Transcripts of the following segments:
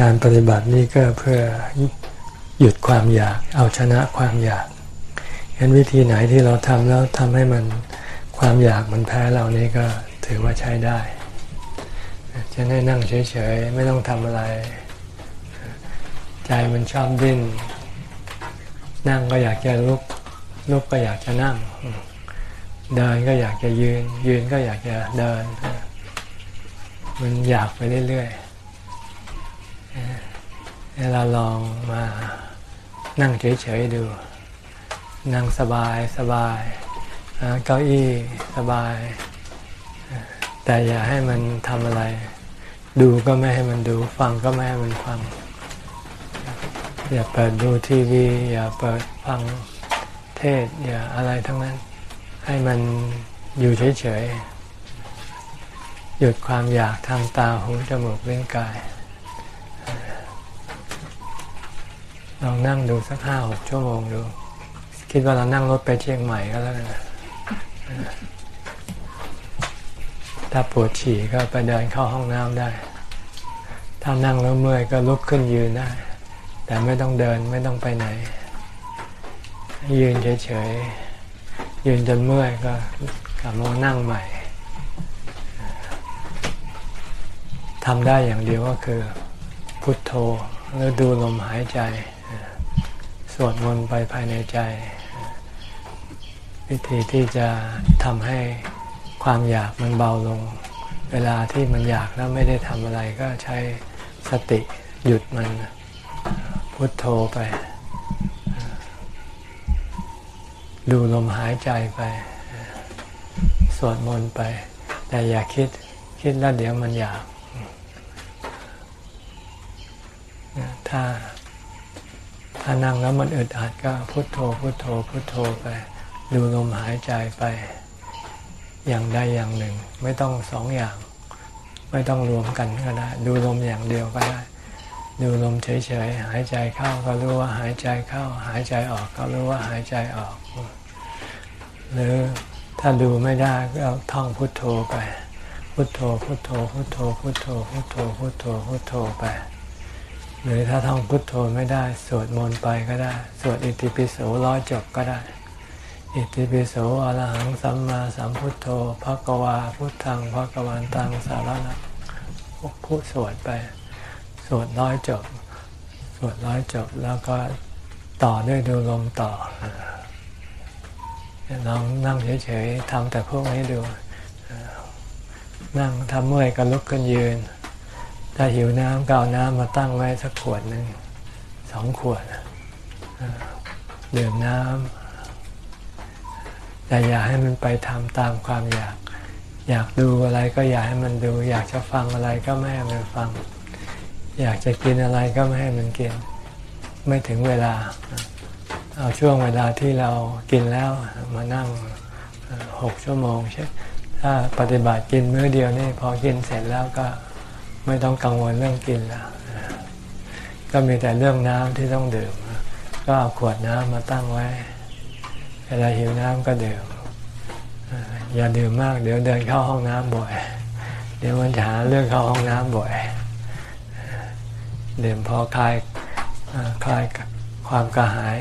การปฏิบัตินี้ก็เพื่อหยุดความอยาก เอาชนะความอยากเห็นวิธีไหนที่เราทำแล้วทำให้มันความอยากมันแพ้เรานี่ก็ถือว่าใช้ได้จะให้นั่งเฉยๆ ไม่ต้องทำอะไร ใจมันชอบดิ้น นั่งก็อยากจะลุก ลุกก็อยากจะนั่ง เดินก็อยากจะยืน ยืนก็อยากจะเดิน มันอยากไปเรื่อยๆ เราลองมานั่งเฉยๆดู นั่งสบายสบายเก้าอี้สบาย แต่อย่าให้มันทำอะไร ดูก็ไม่ให้มันดู ฟังก็ไม่ให้มันฟัง อย่าเปิดดูทีวี อย่าเปิดฟังเทศ อย่าอะไรทั้งนั้น ให้มันอยู่เฉยๆหยุดความอยากทางตาหูจมูกเล่นกาย ลองนั่งดูสักห้าหกชั่วโมงดู คิดว่าเรานั่งรถไปเชียงใหม่ก็แล้วกันถ้าปวดฉี่ก็ไปเดินเข้าห้องน้ำได้ ถ้านั่งแล้วเมื่อยก็ลุกขึ้นยืนได้ แต่ไม่ต้องเดินไม่ต้องไปไหน ยืนเฉยๆ ยืนจนเมื่อยก็กลับมานั่งใหม่ทำได้อย่างเดียวก็คือ พุทโธหรือดูลมหายใจ สวดมนต์ไปภายในใจ วิธีที่จะทำให้ความอยากมันเบาลง เวลาที่มันอยากแล้วไม่ได้ทำอะไรก็ใช้สติหยุดมันพุทโธไป ดูลมหายใจไป สวดมนต์ไป แต่อย่าคิดคิดแล้วเดี๋ยวมันอยากถ้า ถ้านั่งแล้วมันอึดอัดก็พุโทโธพุโทโธพุโทโธไป ดูลมหายใจไป อย่างใดอย่างหนึ่ง ไม่ต้องสองอย่าง ไม่ต้องรวมกันก็ได้ ดูลมอย่างเดียวก็ได้ ดูลมเฉยๆหายใจเข้าก็รู้ว่าหายใจเข้า หายใจออกก็รู้ว่าหายใจออก หรือถ้าดูไม่ได้ก็ท่องพุทโธไป พุทโธพุทโธพุทโธพุทโธพุทโธพุทโธพุทโธไป หรือถ้าท่องพุทโธไม่ได้ สวดมนต์ไปก็ได้ สวดอิติปิโสร้อยจบก็ได้ อิติปิโสอรหังสัมมาสัมพุทโธภะกวาพุทธังภะกวันตังสารนังพูดสวดไป สวดร้อยจบ สวดร้อยจบแล้วก็ต่อด้วยดูลมต่อลองนั่งเฉยๆทำแต่พวกนี้ดู นั่งทำเมื่อยก็ลุกขึ้นยืน ถ้าหิวน้ำก็เอาน้ำมาตั้งไว้สักขวดหนึ่งสองขวดดื่มน้ำแต่อย่าให้มันไปทำตามความอยาก อยากดูอะไรก็อย่าให้มันดู อยากจะฟังอะไรก็ไม่ให้มันฟัง อยากจะกินอะไรก็ไม่ให้มันกิน ไม่ถึงเวลา เอาช่วงเวลาที่เรากินแล้วมานั่งหกชั่วโมงใช่ถ้าปฏิบัติกินมื้อเดียวนี่พอกินเสร็จแล้วก็ ไม่ต้องกังวลเรื่องกินแล้วก็มีแต่เรื่องน้ำที่ต้องดื่ม ก็เอาขวดน้ำมาตั้งไว้ เวลาหิวน้ำก็ดื่ม อย่าดื่มมาก เดี๋ยวเดินเข้าห้องน้ำบ่อย เดี๋ยวมันจะหาเรื่องเข้าห้องน้ำบ่อย ดื่มพอคลายคลายความกระหาย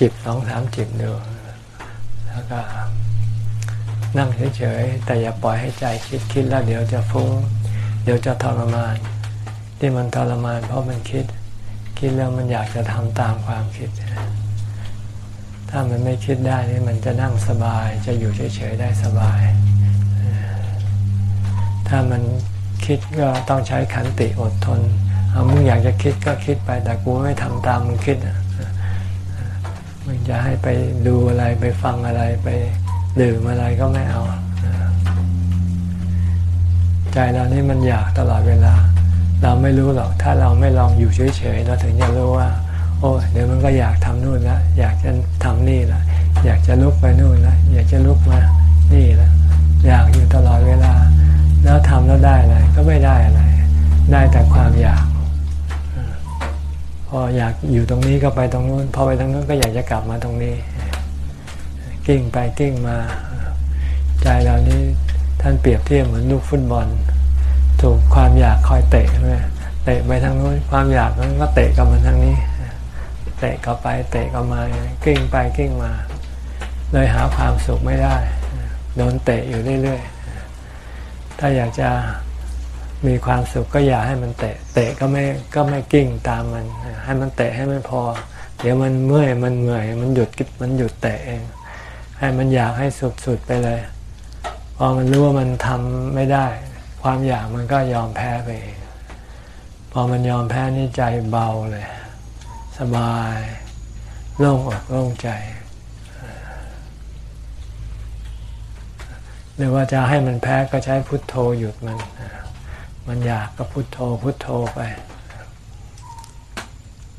จิบสองสามจิบดูแล้วก็นั่งเฉยๆ แต่อย่าปล่อยให้ใจคิดคิดแล้วเดี๋ยวจะฟุ้ง เดี๋ยวจะทรมาน ที่มันทรมานเพราะมันคิด คิดแล้วมันอยากจะทำตามความคิด ถ้ามันไม่คิดได้นี่มันจะนั่งสบาย จะอยู่เฉยๆได้สบาย ถ้ามันคิดก็ต้องใช้ขันติอดทนเอามึงอยากจะคิดก็คิดไปแต่กูไม่ทำตามมึงคิดมึงจะให้ไปดูอะไรไปฟังอะไรไปดื่มอะไรก็ไม่เอา ใจเรานี่มันอยากตลอดเวลา เราไม่รู้หรอก ถ้าเราไม่ลองอยู่เฉยๆเราถึงจะรู้ว่า โอ้เดี๋ยวมันก็อยากทำนู่นละอยากจะทำนี่ละอยากจะลุกไปนู่นละอยากจะลุกมานี่ละอยากอยู่ตลอดเวลา แล้วทำแล้วได้อะไรก็ไม่ได้อะไร ได้แต่ความอยากพออยากอยู่ตรงนี้ก็ไปตรงนู้นพอไปตรงนู้นก็อยากจะกลับมาตรงนี้ กิ้งไปกิ้งมา ใจเรานี้ ท่านเปรียบเทียบเหมือนลูกฟุตบอล ถูกความอยากคอยเตะใช่ไหมเตะไปทางนู้นความอยากมันก็เตะกลับมาทางนี้ เตะกลับไปเตะกลับมากิ้งไปกิ้งมา เลยหาความสุขไม่ได้โดนเตะอยู่เรื่อยๆถ้าอยากจะมีความสุขก็อย่าให้มันเตะ เตะก็ไม่ก็ไม่กิ้งตามมัน ให้มันเตะให้มันพอ เดี๋ยวมันเมื่อยมันเหนื่อย มันหยุดมันหยุดเตะเอง ให้มันอยากให้สุดๆไปเลย พอมันรู้ว่ามันทำไม่ได้ ความอยากมันก็ยอมแพ้ไปเองพอมันยอมแพ้นี่ใจเบาเลย สบายโล่งอกโล่งใจ หรือว่าจะให้มันแพ้ก็ใช้พุทโธหยุดมัน มันอยากก็พุทโธพุทโธไป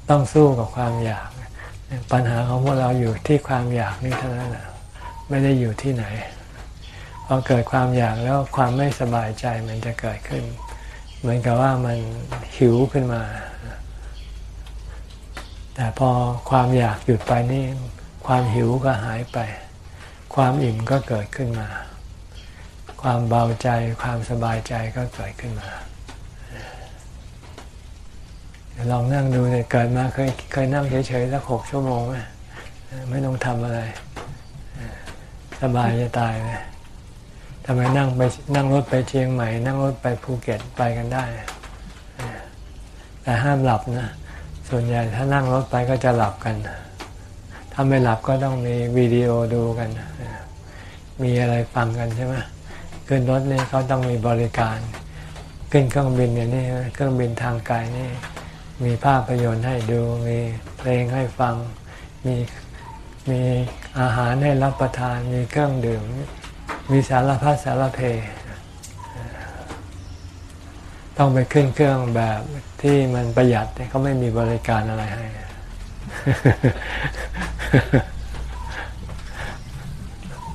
ต้องสู้กับความอยาก ปัญหาของพวกเราอยู่ที่ความอยากนี่เท่านั้นแหละไม่ได้อยู่ที่ไหน อเกิดความอยากแล้วความไม่สบายใจมันจะเกิดขึ้น เหมือนกับว่ามันหิวขึ้นมา แต่พอความอยากหยุดไปนี่ ความหิวก็หายไป ความอิ่มก็เกิดขึ้นมา ความเบาใจความสบายใจก็เกิดขึ้นมาลองนั่งดูเนี่ยเกิดมาเคยเคยนั่งเฉยๆสักหกชั่วโมงไหมไม่ต้องทำอะไร สบายจะตายเลย ทำไมนั่งไปนั่งรถไปเชียงใหม่ นั่งรถไปภูเก็ตไปกันได้ แต่ห้ามหลับนะ ส่วนใหญ่ถ้านั่งรถไปก็จะหลับกัน ถ้าไม่หลับก็ต้องมีวิดีโอดูกัน มีอะไรฟังกันใช่ไหมขึ้นรถนี่เขาต้องมีบริการ ขึ้นเครื่องบินเนี่ยนี่เครื่องบินทางไกลนี่ มีภาพยนตร์ให้ดู มีเพลงให้ฟัง มีมีอาหารให้รับประทาน มีเครื่องดื่ม มีสารพัดสารเพ ต้องไปขึ้นเครื่องแบบที่มันประหยัดเขาไม่มีบริการอะไรให้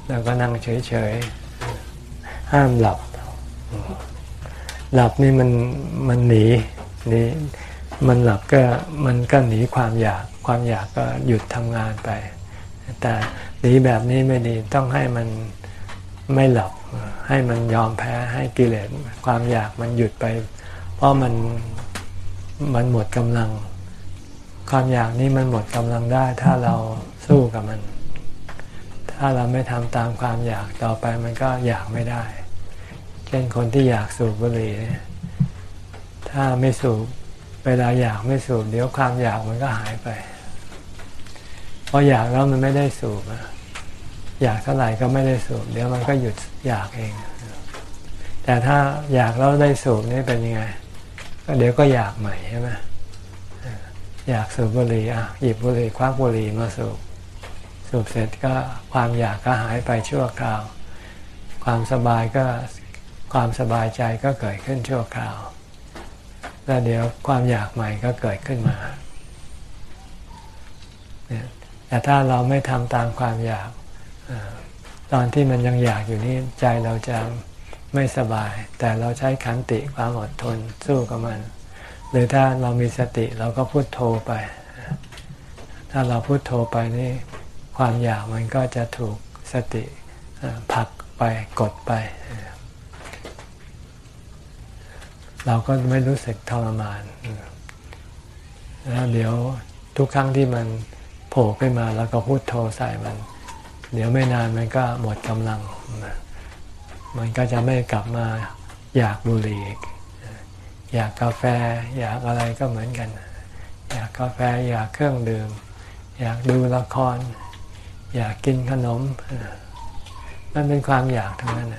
แล้วก็นั่งเฉยๆ ห้ามหลับ หลับนี่มันมันหนีหนีมันหลับก็มันก็หนีความอยาก ความอยากก็หยุดทำงานไป แต่หนีแบบนี้ไม่ดีต้องให้มัน ไม่หลับให้มันยอมแพ้ให้กิเลสความอยากมันหยุดไป เพราะมันมันหมดกำลัง ความอยากนี้มันหมดกำลังได้ ถ้าเราสู้กับมัน ถ้าเราไม่ทำตามความอยากต่อไปมันก็อยากไม่ได้ เช่นคนที่อยากสูบบุหรี่ถ้าไม่สูบเวลาอยากไม่สูบเดี๋ยวความอยากมันก็หายไปพราะอยากแล้วมันไม่ได้สูบอ อยากเท่าไหร่ก็ไม่ได้สูบเดี๋ยวมันก็หยุดอยากเอง แต่ถ้าอยากแล้วได้สูบนี่เป็นยังไง ก็เดี๋ยวก็อยากใหม่ใช่ไหมอยากสูบบุหรี่อะหยิบบุหรี่ควักบุหรี่มาสูบสูบเสร็จก็ความอยากก็หายไปชั่วคราว ความสบายก็ความสบายใจก็เกิดขึ้นชั่วคราว แล้วเดี๋ยวความอยากใหม่ก็เกิดขึ้นมาแต่ถ้าเราไม่ทำตามความอยาก ตอนที่มันยังอยากอยู่นี่ใจเราจะไม่สบาย แต่เราใช้ขันติความอดทนสู้กับมัน หรือถ้าเรามีสติเราก็พูดโทไป ถ้าเราพูดโทไปนี่ความอยากมันก็จะถูกสติผลักไปกดไป เราก็ไม่รู้สึกทรมานแล้วเดี๋ยวทุกครั้งที่มันโผล่ขึ้นมาแล้วก็พูดโทใส่มัน เดี๋ยวไม่นานมันก็หมดกำลัง มันก็จะไม่กลับมาอยากบุหรี่อยากกาแฟ อยากอะไรก็เหมือนกัน อยากกาแฟอยากเครื่องดื่ม อยากดูละคร อยากกินขนมมันเป็นความอยากทั้งนั้น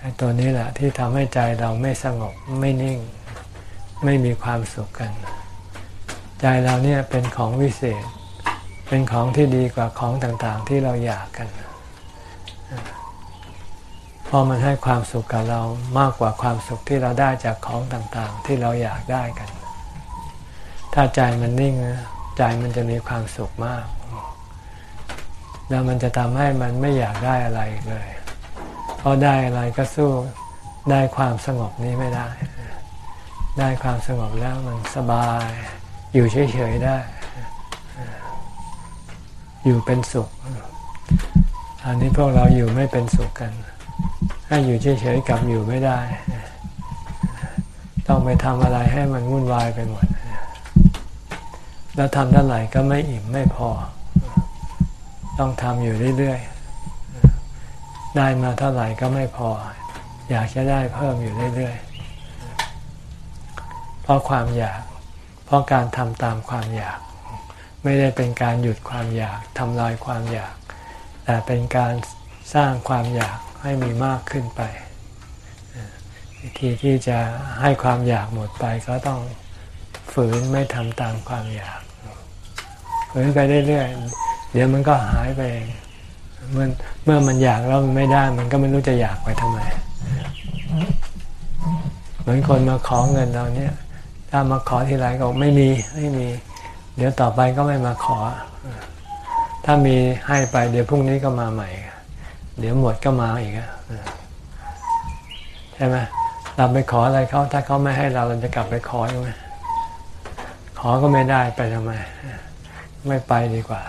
ไอ้ตัวนี้แหละที่ทำให้ใจเราไม่สงบไม่นิ่ง ไม่มีความสุขกัน ใจเราเนี่ยเป็นของวิเศษ เป็นของที่ดีกว่าของต่างๆ ที่เราอยากกันเพราะมันให้ความสุขกับเรามากกว่าความสุขที่เราได้จากของต่างๆ ที่เราอยากได้กัน ถ้าใจมันนิ่งใจมันจะมีความสุขมาก แล้วมันจะทำให้มันไม่อยากได้อะไรเลย เพราะได้อะไรก็สู้ได้ความสงบนี้ไม่ได้ ได้ความสงบแล้วมันสบาย อยู่เฉยๆได้ อยู่เป็นสุข อันนี้พวกเราอยู่ไม่เป็นสุขกันให้อยู่เฉยๆกับอยู่ไม่ได้ ต้องไปทำอะไรให้มันวุ่นวายไปหมด แล้วทำเท่าไหร่ก็ไม่อิ่มไม่พอ ต้องทำอยู่เรื่อยๆ ได้มาเท่าไหร่ก็ไม่พอ อยากจะได้เพิ่มอยู่เรื่อยๆ เพราะความอยาก เพราะการทำตามความอยาก ไม่ได้เป็นการหยุดความอยากทำลายความอยาก แต่เป็นการสร้างความอยากให้มีมากขึ้นไป วิธีที่จะให้ความอยากหมดไปก็ต้องฝืนไม่ทำตามความอยากฝืนไปเรื่อยๆ เดี๋ยวมันก็หายไปเองเมื่อเมื่อมันอยากแล้วมันไม่ได้ มันก็ไม่รู้จะอยากไปทำไม เหมือนคนมาขอเงินเราเนี่ย ถ้ามาขอทีไรก็ไม่มีไม่มี เดี๋ยวต่อไปก็ไม่มาขอ ถ้ามีให้ไปเดี๋ยวพรุ่งนี้ก็มาใหม่ เดี๋ยวหมดก็มาอีกใช่ไหมเราไปขออะไรเขาถ้าเขาไม่ให้เราเราจะกลับไปขอใช่ไหมขอก็ไม่ได้ไปทำไม ไม่ไปดีกว่า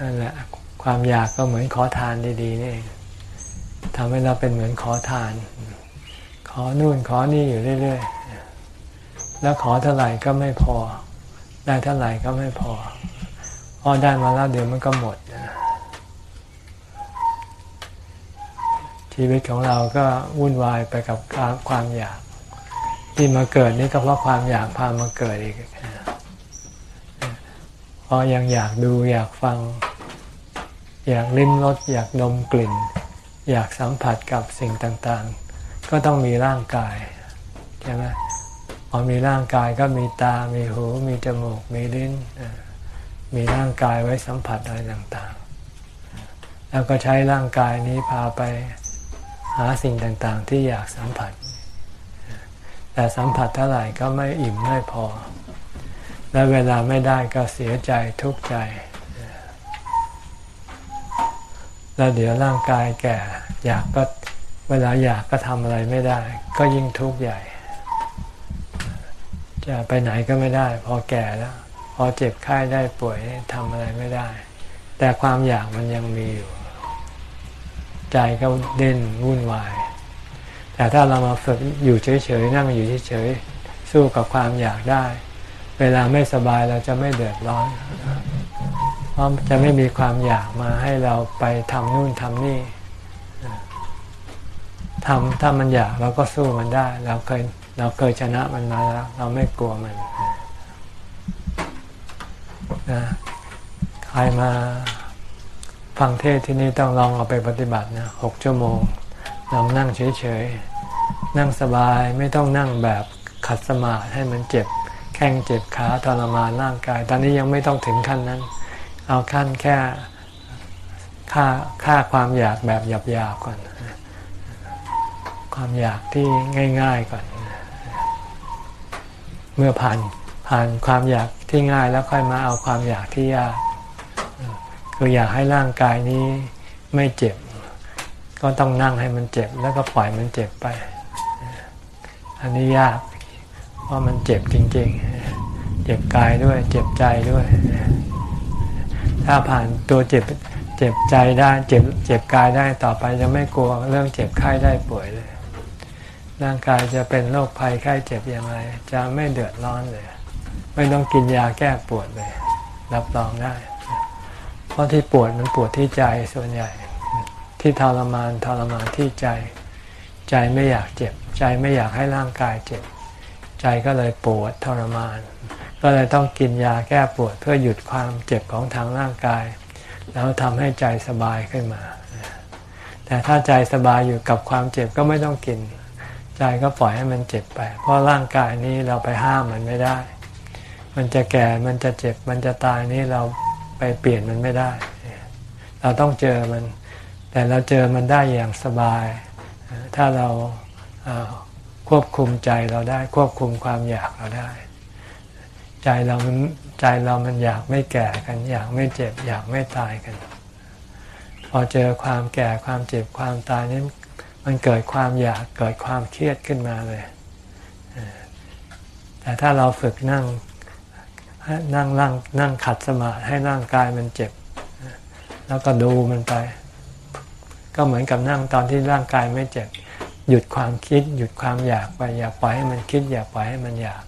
นั่นแหละความอยากก็เหมือนขอทานดีๆนี่ทำให้เราเป็นเหมือนขอทาน ขอนู่นขอนี่อยู่เรื่อยๆ แล้วขอเท่าไหร่ก็ไม่พอ ได้เท่าไหร่ก็ไม่พอพอได้มาแล้วเดี๋ยวมันก็หมด ชีวิตของเราก็วุ่นวายไปกับความอยาก ที่มาเกิดนี่ก็เพราะความอยากพามาเกิดอีกพอยังอยากดูอยากฟัง อยากลิ้มรสอยากดมกลิ่น อยากสัมผัสกับสิ่งต่างๆ ก็ต้องมีร่างกายใช่ไหม อมีร่างกายก็มีตา มีหู มีจมูก มีลิ้น มีร่างกายไว้สัมผัสอะไรต่างๆ แล้วก็ใช้ร่างกายนี้พาไปหาสิ่งต่างๆ ที่อยากสัมผัส แต่สัมผัสเท่าไหร่ก็ไม่อิ่มไม่พอ และเวลาไม่ได้ก็เสียใจทุกข์ใจ แล้วเดี๋ยวร่างกายแก่ อยากก็เวลาอยากก็ทำอะไรไม่ได้ ก็ยิ่งทุกข์ใหญ่ จะไปไหนก็ไม่ได้ พอแก่แล้ว พอเจ็บไข้ได้ป่วยทำอะไรไม่ได้ แต่ความอยากมันยังมีอยู่ ใจก็เด่นวุ่นวาย แต่ถ้าเรามาฝึกอยู่เฉยๆนั่งอยู่เฉยๆสู้กับความอยากได้ เวลาไม่สบายเราจะไม่เดือดร้อนเพราะจะไม่มีความอยากมาให้เราไปทำนู่นทำนี่ทำถ้ามันอยากเราก็สู้มันได้ เราเคย เราเคยชนะมันมาแล้ว เราไม่กลัวมันนะใครมาฟังเทศที่นี่ต้องลองเอาไปปฏิบัตินะหกชั่วโมงลองนั่งเฉยๆ นั่งสบายไม่ต้องนั่งแบบขัดสมาธิให้มันเจ็บ แข้งเจ็บขาทรมานร่างกาย ตอนนี้ยังไม่ต้องถึงขั้นนั้น เอาขั้นแค่ค่าค่าความอยากแบบหยาบๆก่อน ความอยากที่ง่าย ๆก่อน เมื่อผ่านผ่านความอยากที่ง่ายแล้วค่อยมาเอาความอยากที่ยากคืออยากให้ร่างกายนี้ไม่เจ็บ ก็ต้องนั่งให้มันเจ็บ แล้วก็ปล่อยมันเจ็บไป อันนี้ยากเพราะมันเจ็บจริง ๆ เจ็บกายด้วย เจ็บใจด้วย ถ้าผ่านตัวเจ็บเจ็บใจได้ เจ็บเจ็บกายได้ต่อไปจะไม่กลัวเรื่องเจ็บไข้ได้ป่วยเลย ร่างกายจะเป็นโรคภัยไข้เจ็บยังไงจะไม่เดือดร้อนเลย ไม่ต้องกินยาแก้ปวดเลย รับรองได้ เพราะที่ปวดมันปวดที่ใจส่วนใหญ่ ที่ทรมานทรมานที่ใจ ใจไม่อยากเจ็บ ใจไม่อยากให้ร่างกายเจ็บ ใจก็เลยปวดทรมาน ก็เลยต้องกินยาแก้ปวดเพื่อหยุดความเจ็บของทางร่างกาย แล้วทำให้ใจสบายขึ้นมา แต่ถ้าใจสบายอยู่กับความเจ็บก็ไม่ต้องกิน ใจก็ปล่อยให้มันเจ็บไป เพราะร่างกายนี้เราไปห้ามมันไม่ได้ มันจะแก่มันจะเจ็บมันจะตายนี้เราไปเปลี่ยนมันไม่ได้ เราต้องเจอมัน แต่เราเจอมันได้อย่างสบาย ถ้าเราควบคุมใจเราได้ควบคุมความอยากเราได้ ใจเรามันใจเรามันอยากไม่แก่กัน อยากไม่เจ็บ อยากไม่ตายกัน พอเจอความแก่ความเจ็บความตายนี้ มันเกิดความอยากเกิดความเครียดขึ้นมาเลย แต่ถ้าเราฝึกนั่งนั่งนั่งนั่งขัดสมาธิให้ร่างกายมันเจ็บ แล้วก็ดูมันไป ก็เหมือนกับนั่งตอนที่ร่างกายไม่เจ็บ หยุดความคิด หยุดความอยากไป อย่าปล่อยให้มันคิด อย่าปล่อยให้มันอยาก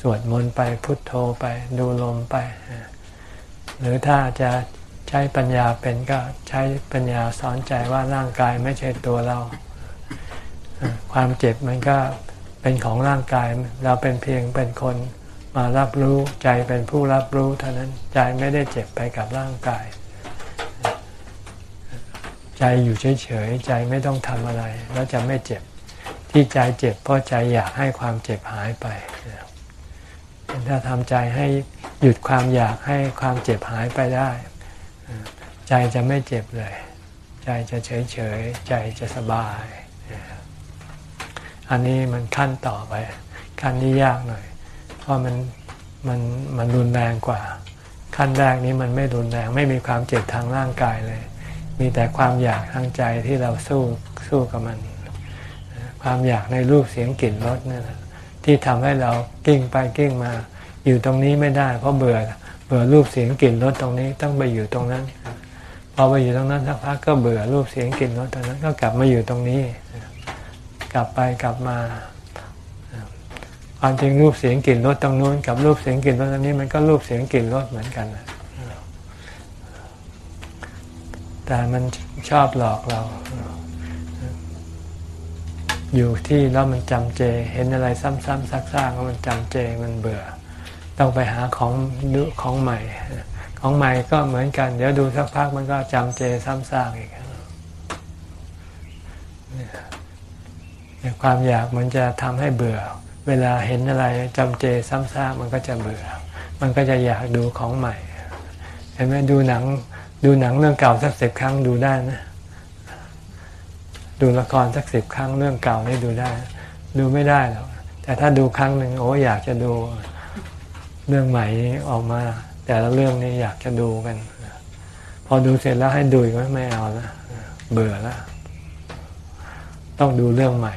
สวดมนต์ไปพุทโธไป ดูลมไป หรือถ้าจะ ใช้ปัญญาเป็นก็ใช้ปัญญาสอนใจว่าร่างกายไม่ใช่ตัวเรา ความเจ็บมันก็เป็นของร่างกายเราเป็นเพียงเป็นคนมารับรู้ใจเป็นผู้รับรู้เท่านั้นใจไม่ได้เจ็บไปกับร่างกาย ใจอยู่เฉยๆใจไม่ต้องทำอะไร แล้วจะไม่เจ็บที่ใจเจ็บเพราะใจอยากให้ความเจ็บหายไปถ้าทำใจให้หยุดความอยากให้ความเจ็บหายไปได้ ใจจะไม่เจ็บเลย ใจจะเฉยๆใจจะสบาย อันนี้มันขั้นต่อไป ขั้นนี้ยากหน่อย เพราะมันมันมันรุนแรงกว่า ขั้นแรกนี้มันไม่รุนแรง ไม่มีความเจ็บทางร่างกายเลย มีแต่ความอยากทางใจที่เราสู้สู้กับมัน ความอยากในรูปเสียงกลิ่นรสนี่แหละที่ทำให้เรากิ้งไปกิ้งมา อยู่ตรงนี้ไม่ได้ เพราะเบื่อเบื่อรูปเสียงกลิ่นรสตรงนี้ต้องไปอยู่ตรงนั้น อไปอยู่ตรงนั้นสักพักก็เบื่อรูปเสียงกลิ่นรสตรงนั้นก็กลับมาอยู่ตรงนี้ กลับไปกลับมาความจริงรูปเสียงกลิ่นรสตรงนู้นกับรูปเสียงกลิ่นรสตรงนี้มันก็รูปเสียงกลิ่นรสเหมือนกันแต่มันชอบหลอกเรา อยู่ที่แล้วมันจำเจ เห็นอะไรซ้ำๆซักๆแล้วมันจำเจมันเบื่อ ต้องไปหาของดูของใหม่ ของใหม่ก็เหมือนกัน เดี๋ยวดูสักพักมันก็จำเจซ้ำซากอีกความอยากมันจะทำให้เบื่อ เวลาเห็นอะไรจำเจซ้ำซากมันก็จะเบื่อ มันก็จะอยากดูของใหม่ เห็นไหมดูหนัง ดูหนังเรื่องเก่าสักสิบครั้งดูได้นะดูละครสักสิบครั้งเรื่องเก่านี่ดูได้ ดูไม่ได้หรอกแต่ถ้าดูครั้งหนึ่งโอ้อยากจะดูเรื่องใหม่ออกมา แต่ละเรื่องนี้อยากจะดูกัน พอดูเสร็จแล้วให้ดูอีกไม่เอาแล้วเบื่อแล้วต้องดูเรื่องใหม่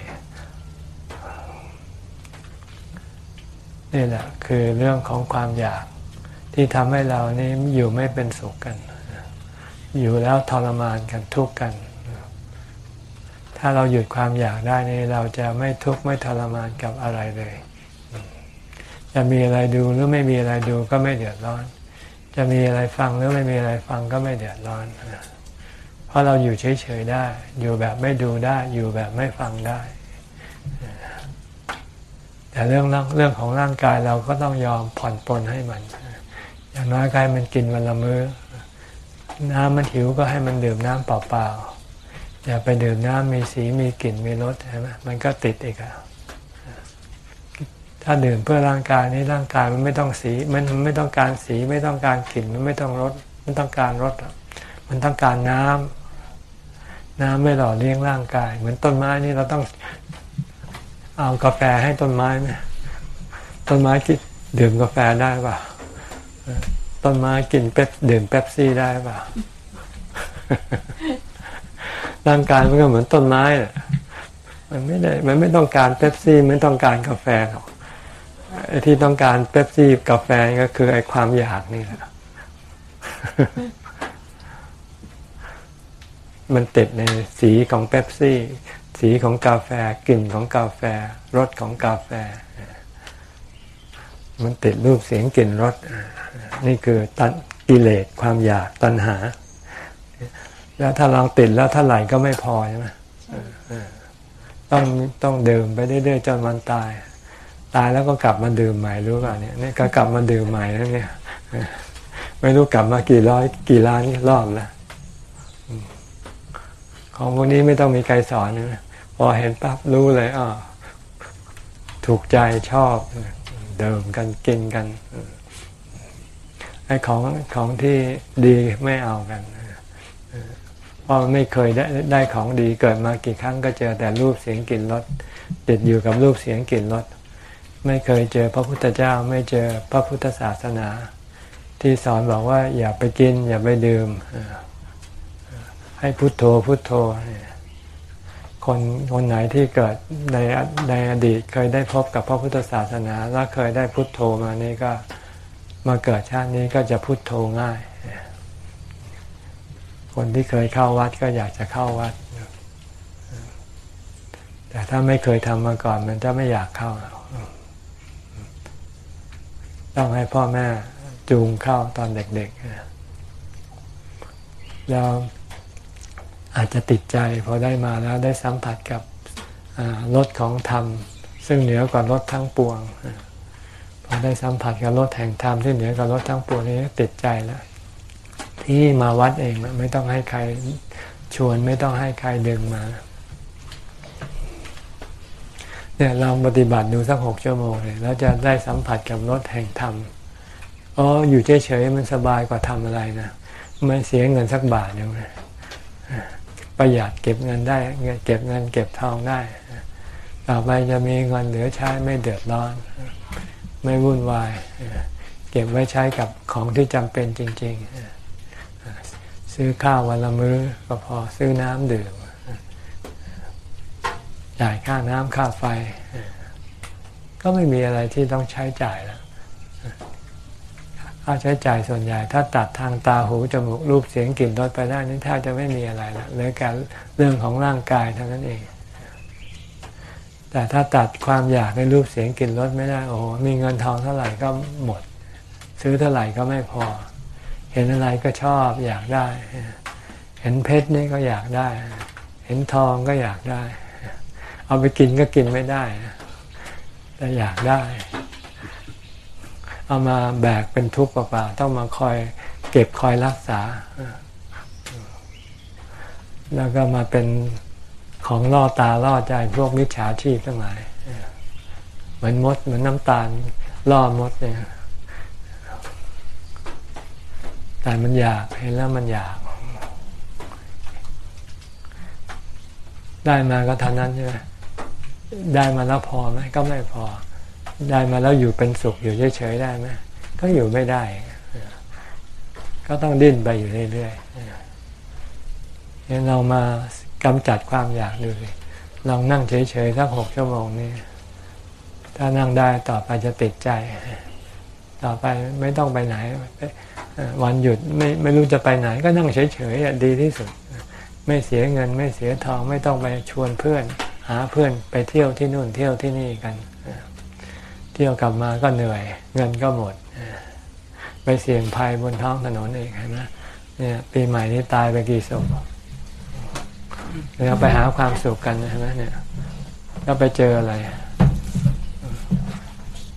นี่แหละคือเรื่องของความอยากที่ทำให้เรานี่อยู่ไม่เป็นสุขกัน อยู่แล้วทรมานกันทุกข์กัน ถ้าเราหยุดความอยากได้นี่เราจะไม่ทุกข์ไม่ทรมานกับอะไรเลย จะมีอะไรดูหรือไม่มีอะไรดูก็ไม่เดือดร้อน จะมีอะไรฟังหรือไม่มีอะไรฟังก็ไม่เดือดร้อน เพราะเราอยู่เฉยๆได้ อยู่แบบไม่ดูได้ อยู่แบบไม่ฟังได้ แต่เรื่องเรื่องของร่างกายเราก็ต้องยอมผ่อนปลนให้มัน อย่างน้อยกายมันกินวันละมือ้อ น้ำมันหิวก็ให้มันดื่มน้ำเปล่าๆอย่าไปดื่มน้ำมีสีมีกลิ่นมีรสใช่ไหมมันก็ติดอีกอะ ถ้าดื่มเพื่อร่างกายนี้ร่างกายมันไม่ต้องสีมันไม่ต้องการสีไม่ต้องการกลิ่นมันไม่ต้องรสมันต้องการรสมันต้องการน้ำน้ำไม่หล่อเลี้ยงร่างกาย เหมือนต้นไม้นี่เราต้องเอากาแฟให้ต้นไม้ไหมต้นไม้กินดื่มกาแฟได้ป่ะต้นไม้กินเป๊ปดื่มเป๊ปซี่ได้ป่ะร่างกายมันก็เหมือนต้นไม้อะมันไม่ได้ มันไม่ต้องการเป๊ปซี่ ไม่ต้องการกาแฟหรอก ที่ต้องการเป๊ปซี่กาแฟก็คือไอ้ความอยากนี่แหละมันติดในสีของเป๊ปซี่ สีของกาแฟกลิ่นของกาแฟรสของกาแฟ มันติดรูปเสียงกลิ่นรสนี่คือตันกิเลสความอยากตัณหา แล้วถ้าเราติดแล้วเท่าไหร่ก็ไม่พอใช่ไหมต้องต้องเดื่มไปเรื่อยๆจนวันตาย ตายแล้วก็กลับมาดื่มใหม่รู้ป่ะเนี่ยนี่ก็กลับมาดื่มใหม่แล้วเนี่ยไม่รู้กลับมากี่ร้อยกี่ล้านรอบแล้วของพวกนี้ไม่ต้องมีใครสอนนะพอเห็นปั๊บรู้เลยอ่าถูกใจชอบเดิมกันกินกันไอ้ของของที่ดีไม่เอากันเพราะไม่เคยได้ได้ของดีเกิดมากี่ครั้งก็เจอแต่รูปเสียงกลิ่นรสติดอยู่กับรูปเสียงกลิ่นรส ไม่เคยเจอพระพุทธเจ้าไม่เจอพระพุทธศาสนา ที่สอนบอกว่าอย่าไปกิน อย่าไปดื่ม ให้พุโทโธพุโทโธคนคนไหนที่เกิดในในอดีตเคยได้พบกับพระพุทธศาสนา แล้วเคยได้พุโทโธมานี่ก็มาเกิดชาตินี้ก็จะพุโทโธง่าย คนที่เคยเข้าวัดก็อยากจะเข้าวัด แต่ถ้าไม่เคยทำมาก่อนมันจะไม่อยากเข้า ต้องให้พ่อแม่จูงเข้าตอนเด็กๆแล้วอาจจะติดใจพอได้มาแล้วได้สัมผัสกับรถของธรรม ซึ่งเหนือกว่ารถทั้งปวงพอได้สัมผัสกับรถแห่งธรรมที่เหนือกว่ารถทั้งปวงนี้ติดใจแล้วที่มาวัดเองไม่ต้องให้ใครชวนไม่ต้องให้ใครดึงมา เนี่ยลองปฏิบัติดูสักหกชั่วโมงเลยแล้วจะได้สัมผัสกับรถแห่งธรรมอ๋ออยู่เฉยๆมันสบายกว่าทำอะไรนะไม่เสียเงินสักบาทเดียวประหยัดเก็บเงินได้เก็บเงินเก็บทองได้ ต่อไปจะมีเงินเหลือใช้ไม่เดือดร้อน ไม่วุ่นวาย เก็บไว้ใช้กับของที่จำเป็นจริง ๆ ซื้อข้าววันละมื้อก็พอซื้อน้ำดื่ม จ่ายค่าน้ำค่าไฟ ก็ไม่มีอะไรที่ต้องใช้จ่ายแล้วค่าใช้จ่ายส่วนใหญ่ ถ้าตัดทางตาหูจมูกรูปเสียงกลิ่นรสไปได้นี่แทบจะไม่มีอะไรล้วเหลือการเรื่องของร่างกายเท่านั้นเอง แต่ถ้าตัดความอยากในรูปเสียงกลิ่นรสไม่ได้โอ้มีเงินทองเท่าไหร่ก็หมด ซื้อเท่าไหร่ก็ไม่พอ เห็นอะไรก็ชอบอยากได้ เห็นเพชรนี่ก็อยากได้ เห็นทองก็อยากได้ เอาไปกินก็กินไม่ได้ แต่อยากได้ เอามาแบกเป็นทุกข์เปล่าๆต้องมาคอยเก็บคอยรักษา แล้วก็มาเป็นของล่อตาล่อใจพวกมิจฉาชีพทั้งหลายเหมือนมดเหมือนน้ำตาลล่อมดเนี่ยแต่มันอยากเห็นแล้วมันอยาก ได้มาก็เท่านั้นใช่ไหม ได้มาแล้วพอไหมก็ไม่พอ ได้มาแล้วอยู่เป็นสุขอยู่เฉยๆได้ไหมก็อยู่ไม่ได้ ก็ต้องดิ้นไปอยู่เรื่อยๆเนี่ยเรามากำจัดความอยากดูลองนั่งเฉยๆสักหกชั่วโมงนี่ถ้านั่งได้ต่อไปจะติดใจ ต่อไปไม่ต้องไปไหน วันหยุดไม่ไม่รู้จะไปไหน ก็นั่งเฉยๆดีที่สุด ไม่เสียเงิน ไม่เสียทองไม่ต้องไปชวนเพื่อน หาเพื่อนไปเที่ยวที่นู่นเที่ยวที่นี่กัน เที่ยวกลับมาก็เหนื่อย เงินก็หมด ไปเสี่ยงภัยบนท้องถนนเองเห็นไหมเนี่ยปีใหม่นี้ตายไปกี่ศพเราไปหาความสุขกันใช่ไหมเนี่ยก็ไปเจออะไร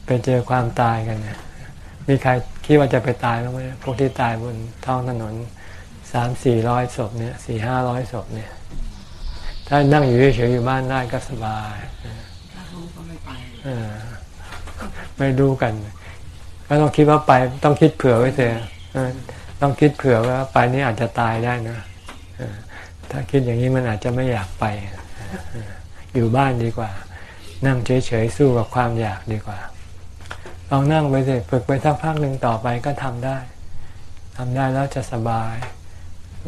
ไปเจอความตายกันเนี่ยมีใครคิดว่าจะไปตายบ้างไหมพวกที่ตายบนท้องถนนสามสี่ร้อยศพเนี่ยสี่ห้าร้อยศพเนี่ย ถ้านั่งอยู่เฉยๆอยู่บ้านได้ก็สบายอไม่รู้กัน ก็ต้องคิดว่าไป ต้องคิดเผื่อไว้เถอะต้องคิดเผื่อว่าไปนี้อาจจะตายได้นะถ้าคิดอย่างนี้มันอาจจะไม่อยากไป อยู่บ้านดีกว่า นั่งเฉยๆสู้กับความอยากดีกว่าลองนั่งไปเถอะฝึกไปสักพักหนึ่งต่อไปก็ทำได้ทำได้แล้วจะสบาย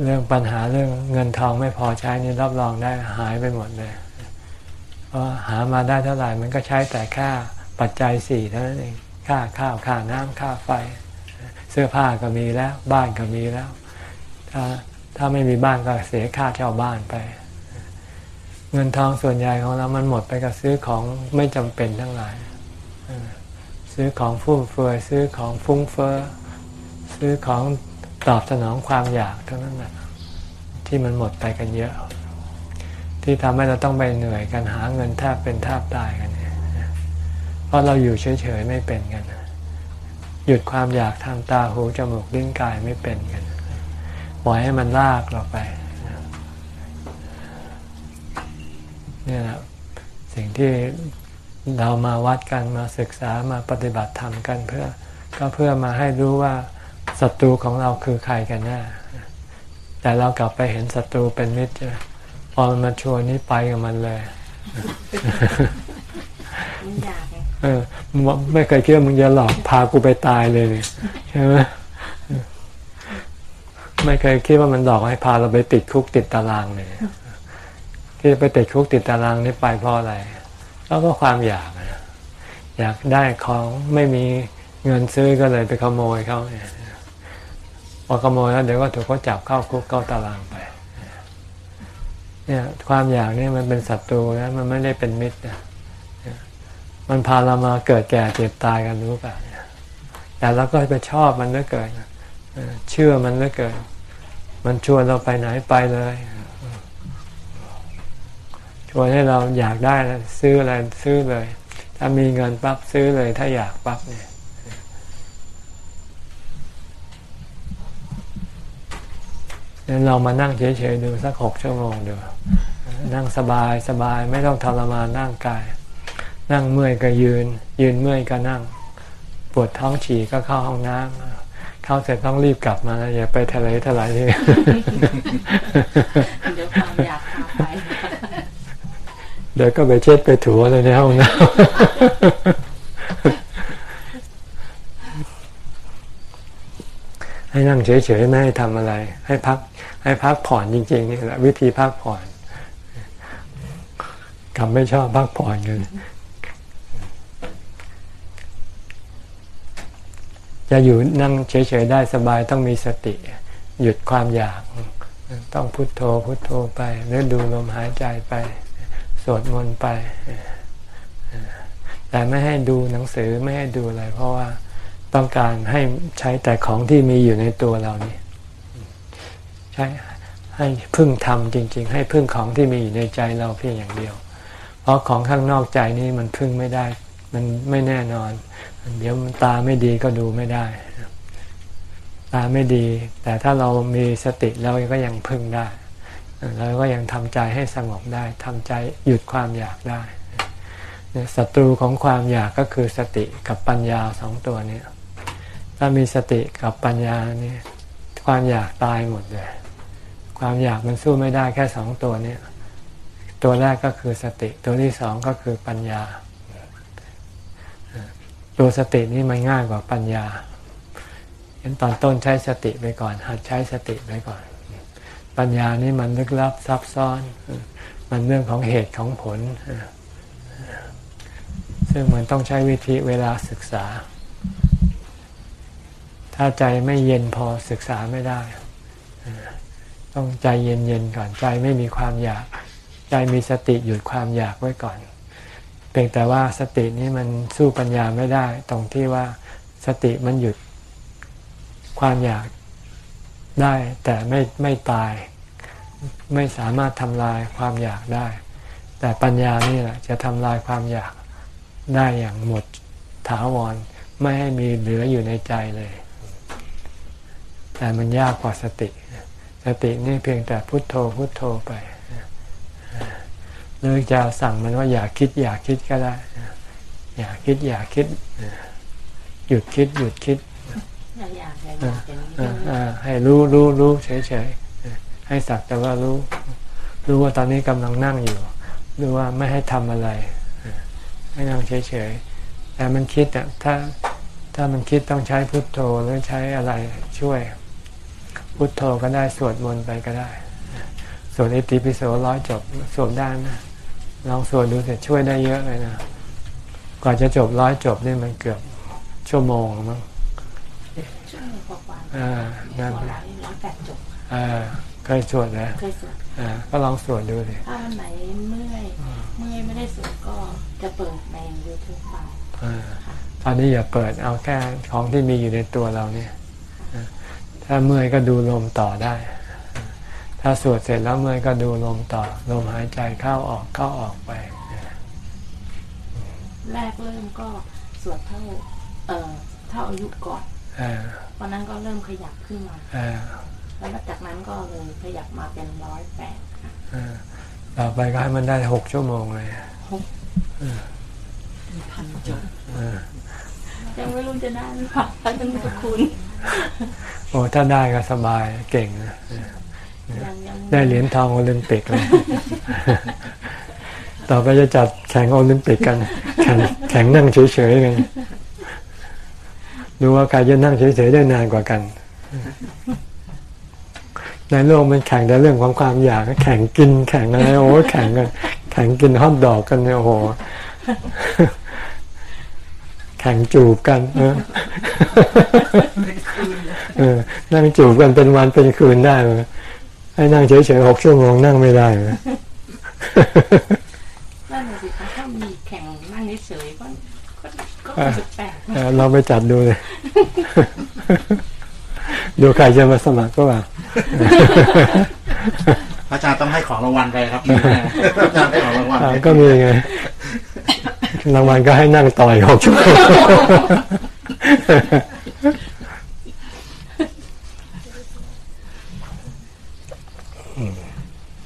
เรื่องปัญหาเรื่องเงินทองไม่พอใช้นี่รับรองได้หายไปหมดเลยเพราะหามาได้เท่าไหร่มันก็ใช้แต่ค่าปัจจัยสี่เท่านั้นเองค่าข้าวค่าน้ำค่าไฟ เสื้อผ้าก็มีแล้ว บ้านก็มีแล้ว ถ้าถ้าไม่มีบ้านก็เสียค่าเช่าบ้านไป เงินทองส่วนใหญ่ของเรา มันหมดไปกับซื้อของไม่จำเป็นทั้งหลายซื้อของฟุ่มเฟือยซื้อของฟุ้งเฟ้อซื้อของ ตอบสนองความอยากเท่านั้นแหละที่มันหมดไปกันเยอะ ที่ทำให้เราต้องไปเหนื่อยกันหาเงินแทบเป็นแทบตายกันเพราะเราอยู่เฉยๆไม่เป็นกัน หยุดความอยากทางตาหูจมูกลิ้นกายไม่เป็นกันปล่อยให้มันลากเราไปนี่แหละสิ่งที่เรามาวัดกันมาศึกษามาปฏิบัติธรรมกันเพื่อ ก็เพื่อมาให้รู้ว่า ศัตรูของเราคือใครกันแน่แต่เรากลับไปเห็นศัตรูเป็นมิตรพอมันมาชวนนี้ไปกับมันเลยเออไม่เคยคิดว่ามึงจะหลอกพากูไปตายเลยใช่ไหมไม่เคยคิดว่ามันหลอกให้พาเราไปติดคุกติดตารางเลยที่ไปติดคุกติดตารางนี่ไปเพราะอะไรแล้วก็ความอยากอยากได้ของไม่มีเงินซื้อก็เลยไปขโมยเขาเนี่ย พอขโมยแล้วเดี๋ยวก็ถูกเขาจับเข้าคุกเข้าตารางไป เนี่ยความอยากเนี่ยมันเป็นศัตรูนะมันไม่ได้เป็นมิตรนะมันพาเรามาเกิดแก่เจ็บตายกันรู้ป่ะแต่เราก็ไปชอบมันเหลือเกินเชื่อมันเหลือเกิน มันชวนเราไปไหนไปเลยชวนให้เราอยากได้ซื้ออะไรซื้อเลย ถ้ามีเงินปั๊บซื้อเลย ถ้าอยากปั๊บเนี่ย งั้นเรามานั่งเฉยๆดูสักหกชั่วโมงดูนั่งสบายสบายไม่ต้องทรมานร่างกาย นั่งเมื่อยก็ยืน ยืนเมื่อยก็นั่ง ปวดท้องฉี่ก็เข้าห้องน้ำเข้าเสร็จต้องรีบกลับมาอย่าไปทะเลทลายที่เดี๋ยวความอยากพาไปเดี๋ยวก็ไปเช็ดไปถูอะไรในห้องน้ำให้นั่งเฉยๆไม่ให้ทำอะไร ให้พัก ให้พักผ่อนจริงๆนี่แหละวิธีพักผ่อนกำไม่ชอบพักผ่อนกันจะอยู่นั่งเฉยๆได้สบายต้องมีสติ หยุดความอยาก ต้องพุโทโธพุโทโธไปหรือดูลมหายใจไป สวดมนต์ไป แต่ไม่ให้ดูหนังสือไม่ให้ดูอะไร เพราะว่าต้องการให้ใช้แต่ของที่มีอยู่ในตัวเรานี่ ใช่ให้พึ่งทำจริง ๆ ให้พึ่งของที่มีอยู่ในใจเราเพียงอย่างเดียว เพราะของข้างนอกใจนี่มันพึ่งไม่ได้ มันไม่แน่นอน เดี๋ยวตาไม่ดีก็ดูไม่ได้ ตาไม่ดี แต่ถ้าเรามีสติเราก็ยังพึ่งได้เราก็ยังทำใจให้สงบได้ทำใจหยุดความอยากได้ศัตรูของความอยากก็คือสติกับปัญญาสองตัวนี้ถ้ามีสติกับปัญญานี่ความอยากตายหมดเลย ความอยากมันสู้ไม่ได้แค่สองตัวนี้ตัวแรกก็คือสติ ตัวที่สองก็คือปัญญา ตัวสตินี่มันง่ายกว่าปัญญาเห็นตอนต้นใช้สติไปก่อน หัดใช้สติไปก่อน ปัญญานี่มันลึกลับซับซ้อน มันเรื่องของเหตุของผล ซึ่งมันต้องใช้วิธีเวลาศึกษา ถ้าใจไม่เย็นพอศึกษาไม่ได้ ต้องใจเย็นๆก่อนใจไม่มีความอยาก ใจมีสติหยุดความอยากไว้ก่อน เพียงแต่ว่าสตินี้มันสู้ปัญญาไม่ได้ ตรงที่ว่าสติมันหยุดความอยากได้แต่ไม่ไม่ตาย ไม่สามารถทำลายความอยากได้ แต่ปัญญานี่แหละจะทำลายความอยากได้อย่างหมดถาวรไม่ให้มีเหลืออยู่ในใจเลย แต่มันยากกว่าสติ ตินี่เพียงแต่พุโทโธพุโทโธไปหรือจะสั่งมันว่าอยากคิดอยากคิดก็ได้ อยากคิดอยากคิด หยุดคิดหยุดคิดให้รู้รู้รู้เฉยเฉยให้สักแต่ว่ารู้ รู้ว่าตอนนี้กำลังนั่งอยู่รู้ว่าไม่ให้ทำอะไรให้นั่งเฉยเฉยแต่มันคิดอะถ้าถ้ามันคิดต้องใช้พุทโธหรือใช้อะไรช่วย พุทโธก็ได้สวดมนต์ไปก็ได้ สวดอิติปิโสร้อยจบสวดได้นะลองสวดดูเสร็จช่วยได้เยอะเลยนะกว่าจะจบร้อยจบนี่มันเกือบชั่วโมงมั้งอ่านั่นร้อยแปดจบอ่าเคยสวดนะเคยสวดอ่าก็ลองสวดดูสิถ้าวันไหนเมื่อยเมื่อยไม่ได้สวดก็จะเปิดในยูทูบฟังตอนนี้อย่าเปิดเอาแค่ของที่มีอยู่ในตัวเราเนี่ย ถ้าเมื่อยก็ดูลมต่อได้ ถ้าสวดเสร็จแล้วเมื่อยก็ดูลมต่อ ลมหายใจเข้าออกเข้าออกไป แรกเริ่มก็สวดเท่าเอ่อเท่าอายุก่อนวันนั้นก็เริ่มขยับขึ้นมาแล้วจากนั้นก็เลยขยับมาเป็นร้อยแปดต่อไปก็ให้มันได้หกชั่วโมงเลยหกพันจุด ยังไม่รู้จะได้หรือเปล่าถ้าเป็นคุณโอ้ถ้าได้ก็สบายเก่งนะได้เหรียญทองโอลิมปิกเลยต่อไปจะจัดแข่งโอลิมปิกกัน แข่งแข่งนั่งเฉยๆกันดูว่าใครจะนั่งเฉยๆได้นานกว่ากัน ในโลกมันแข่งแต่เรื่องของความอยาก แข่งกินแข่งอะไรโอ้แข่งกัน แข่งกินฮอทดอกกันเนี่ยโอ้โห แข่งจูบกันเออเออนั่งจูบกันเป็นวันเป็นคืนได้เลยให้นั่งเฉยๆหกชั่วโมงนั่งไม่ได้นะนั่นสิคะถ้ามีแข่งนั่งเฉยๆก็ก็แปลกเราไปจัดดูเลยดูใครจะมาสมัครก็ว่าพระอาจารย์ต้องให้ของรางวัลไปครับอาจารย์ให้ของรางวัลก็มีไง รางวัลก็ให้นั่งต่อยหกชั่วโมง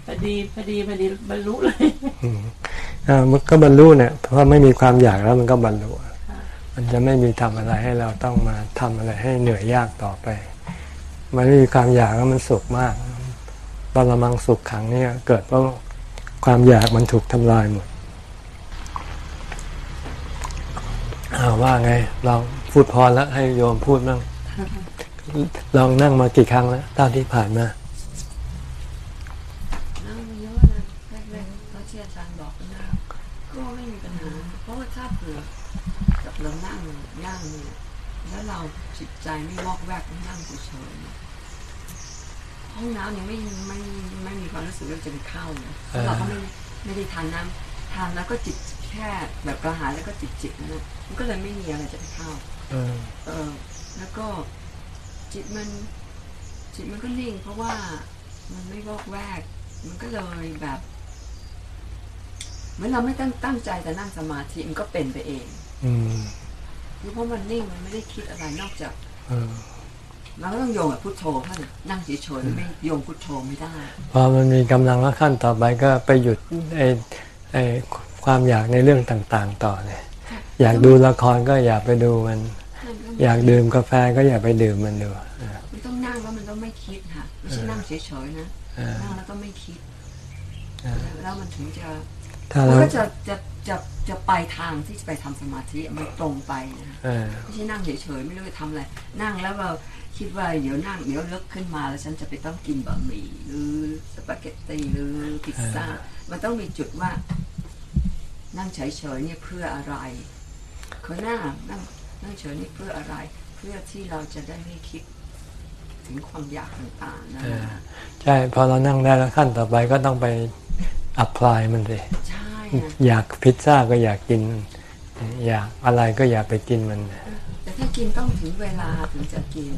พอดีพอดีพอดีบรรลุเลยอ่ามันก็บรรลุเนี่ยเพราะไม่มีความอยากแล้วมันก็บรรลุมันจะไม่มีทำอะไรให้เราต้องมาทำอะไรให้เหนื่อยยากต่อไป มันไม่มีความอยากแล้วมันสุขมากบาลมังสุขขังเนี่ย เกิดเพราะความอยากมันถูกทำลายหมด อาว่าไงลองพูดพอแล้วให้โยมพูดบ้างลองนั่งมากี่ครั้งแล้วตอนที่ผ่านมานั่งมาเยอะนะแรกๆพระเชียอาจารย์บอกนะก็ไม่มีปัญหาเพราะว่าถ้าเผื่อกับเรานั่งนั่งเนี่ยแล้วเราจิตใจไม่วอกแวกนั่งเฉยห้องน้ำยังไม่ไม่ไม่มีความรู้สึกว่าจะไปเข้าเลยเราก็ไม่ไม่ได้ทานน้ำทานแล้วก็จิต แค่แบบกระหายแล้วก็จิตจิตนะ มันก็เลยไม่มีอะไรจะไปเข้าเออ แล้วก็จิตมัน จิตมันก็นิ่ง เพราะว่ามันไม่วอกแวก มันก็เลยแบบเหมือนเราไม่ตั้งตั้งใจแต่นั่งสมาธิมันก็เป็นไปเองอืมเพราะมันนิ่งมันไม่ได้คิดอะไรนอกจากเราก็ต้องโยงกับพุทโธเพราะนั่งเฉยๆไม่โยงพุทโธไม่ได้ พอมันมีกำลังแล้วขั้นต่อไปก็ไปหยุดไอ้ไอ้ ความอยากในเรื่องต่างๆ ต่อเลย อยากดูละครก็อย่าไปดูมัน อยากดื่มกาแฟก็อย่าไปดื่มมันดูมันต้องนั่งแล้วมันต้องไม่คิดค่ะไม่ใช่นั่งเฉยๆนะนั่งแล้วก็ไม่คิดแล้วมันถึงจะมันก็จะจะจะจะไปทางที่จะไปทำสมาธิมันตรงไปนะไม่ใช่นั่งเฉยๆไม่รู้จะทำอะไรนั่งแล้วเราคิดว่าเดี๋ยวนั่งเดี๋ยวเลิกขึ้นมาแล้วฉันจะไปต้องกินบะหมี่หรือสปาเกตตีหรือพิซซ่ามันต้องมีจุดว่า นั่งเฉยๆเนี่ยเพื่ออะไรเขาหน้านั่งนั่งเฉยนี่เพื่ออะไร เพื่อที่เราจะได้ไม่คิดถึงความอยากต่างๆนะใช่พอเรานั่งได้แล้วขั้นต่อไปก็ต้องไปอัพพลายมันเลยอยากพิซซ่าก็อยากกิน อยากอะไรก็อยากไปกินมันแต่ถ้ากินต้องถึงเวลาถึงจะกิน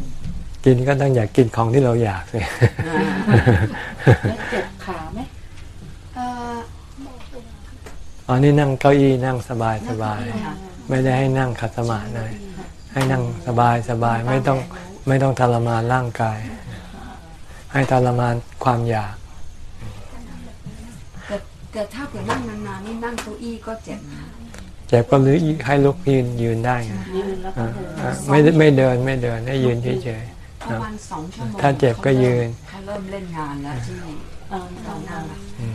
กินก็ต้องอยากกินของที่เราอยากเลยแล้วเจ็บขาไหม อ๋อนี่นั่งเก้าอี้นั่งสบายสบาย ไม่ได้ให้นั่งขัดสมาธิเลยให้นั่งสบายสบายไม่ต้องไม่ต้องทรมานร่างกาย ให้ทรมานความอยากแต่แต่ถ้าเกิดนั่งนานๆนี่นั่งเก้าอี้ก็เจ็บนะเจ็บก็หรือให้ลุกยืนยืนได้ไม่ไม่เดินไม่เดินให้ยืนเฉยๆถ้าเจ็บก็ยืนเขาเริ่มเล่นงานแล้วที่เรานั่ง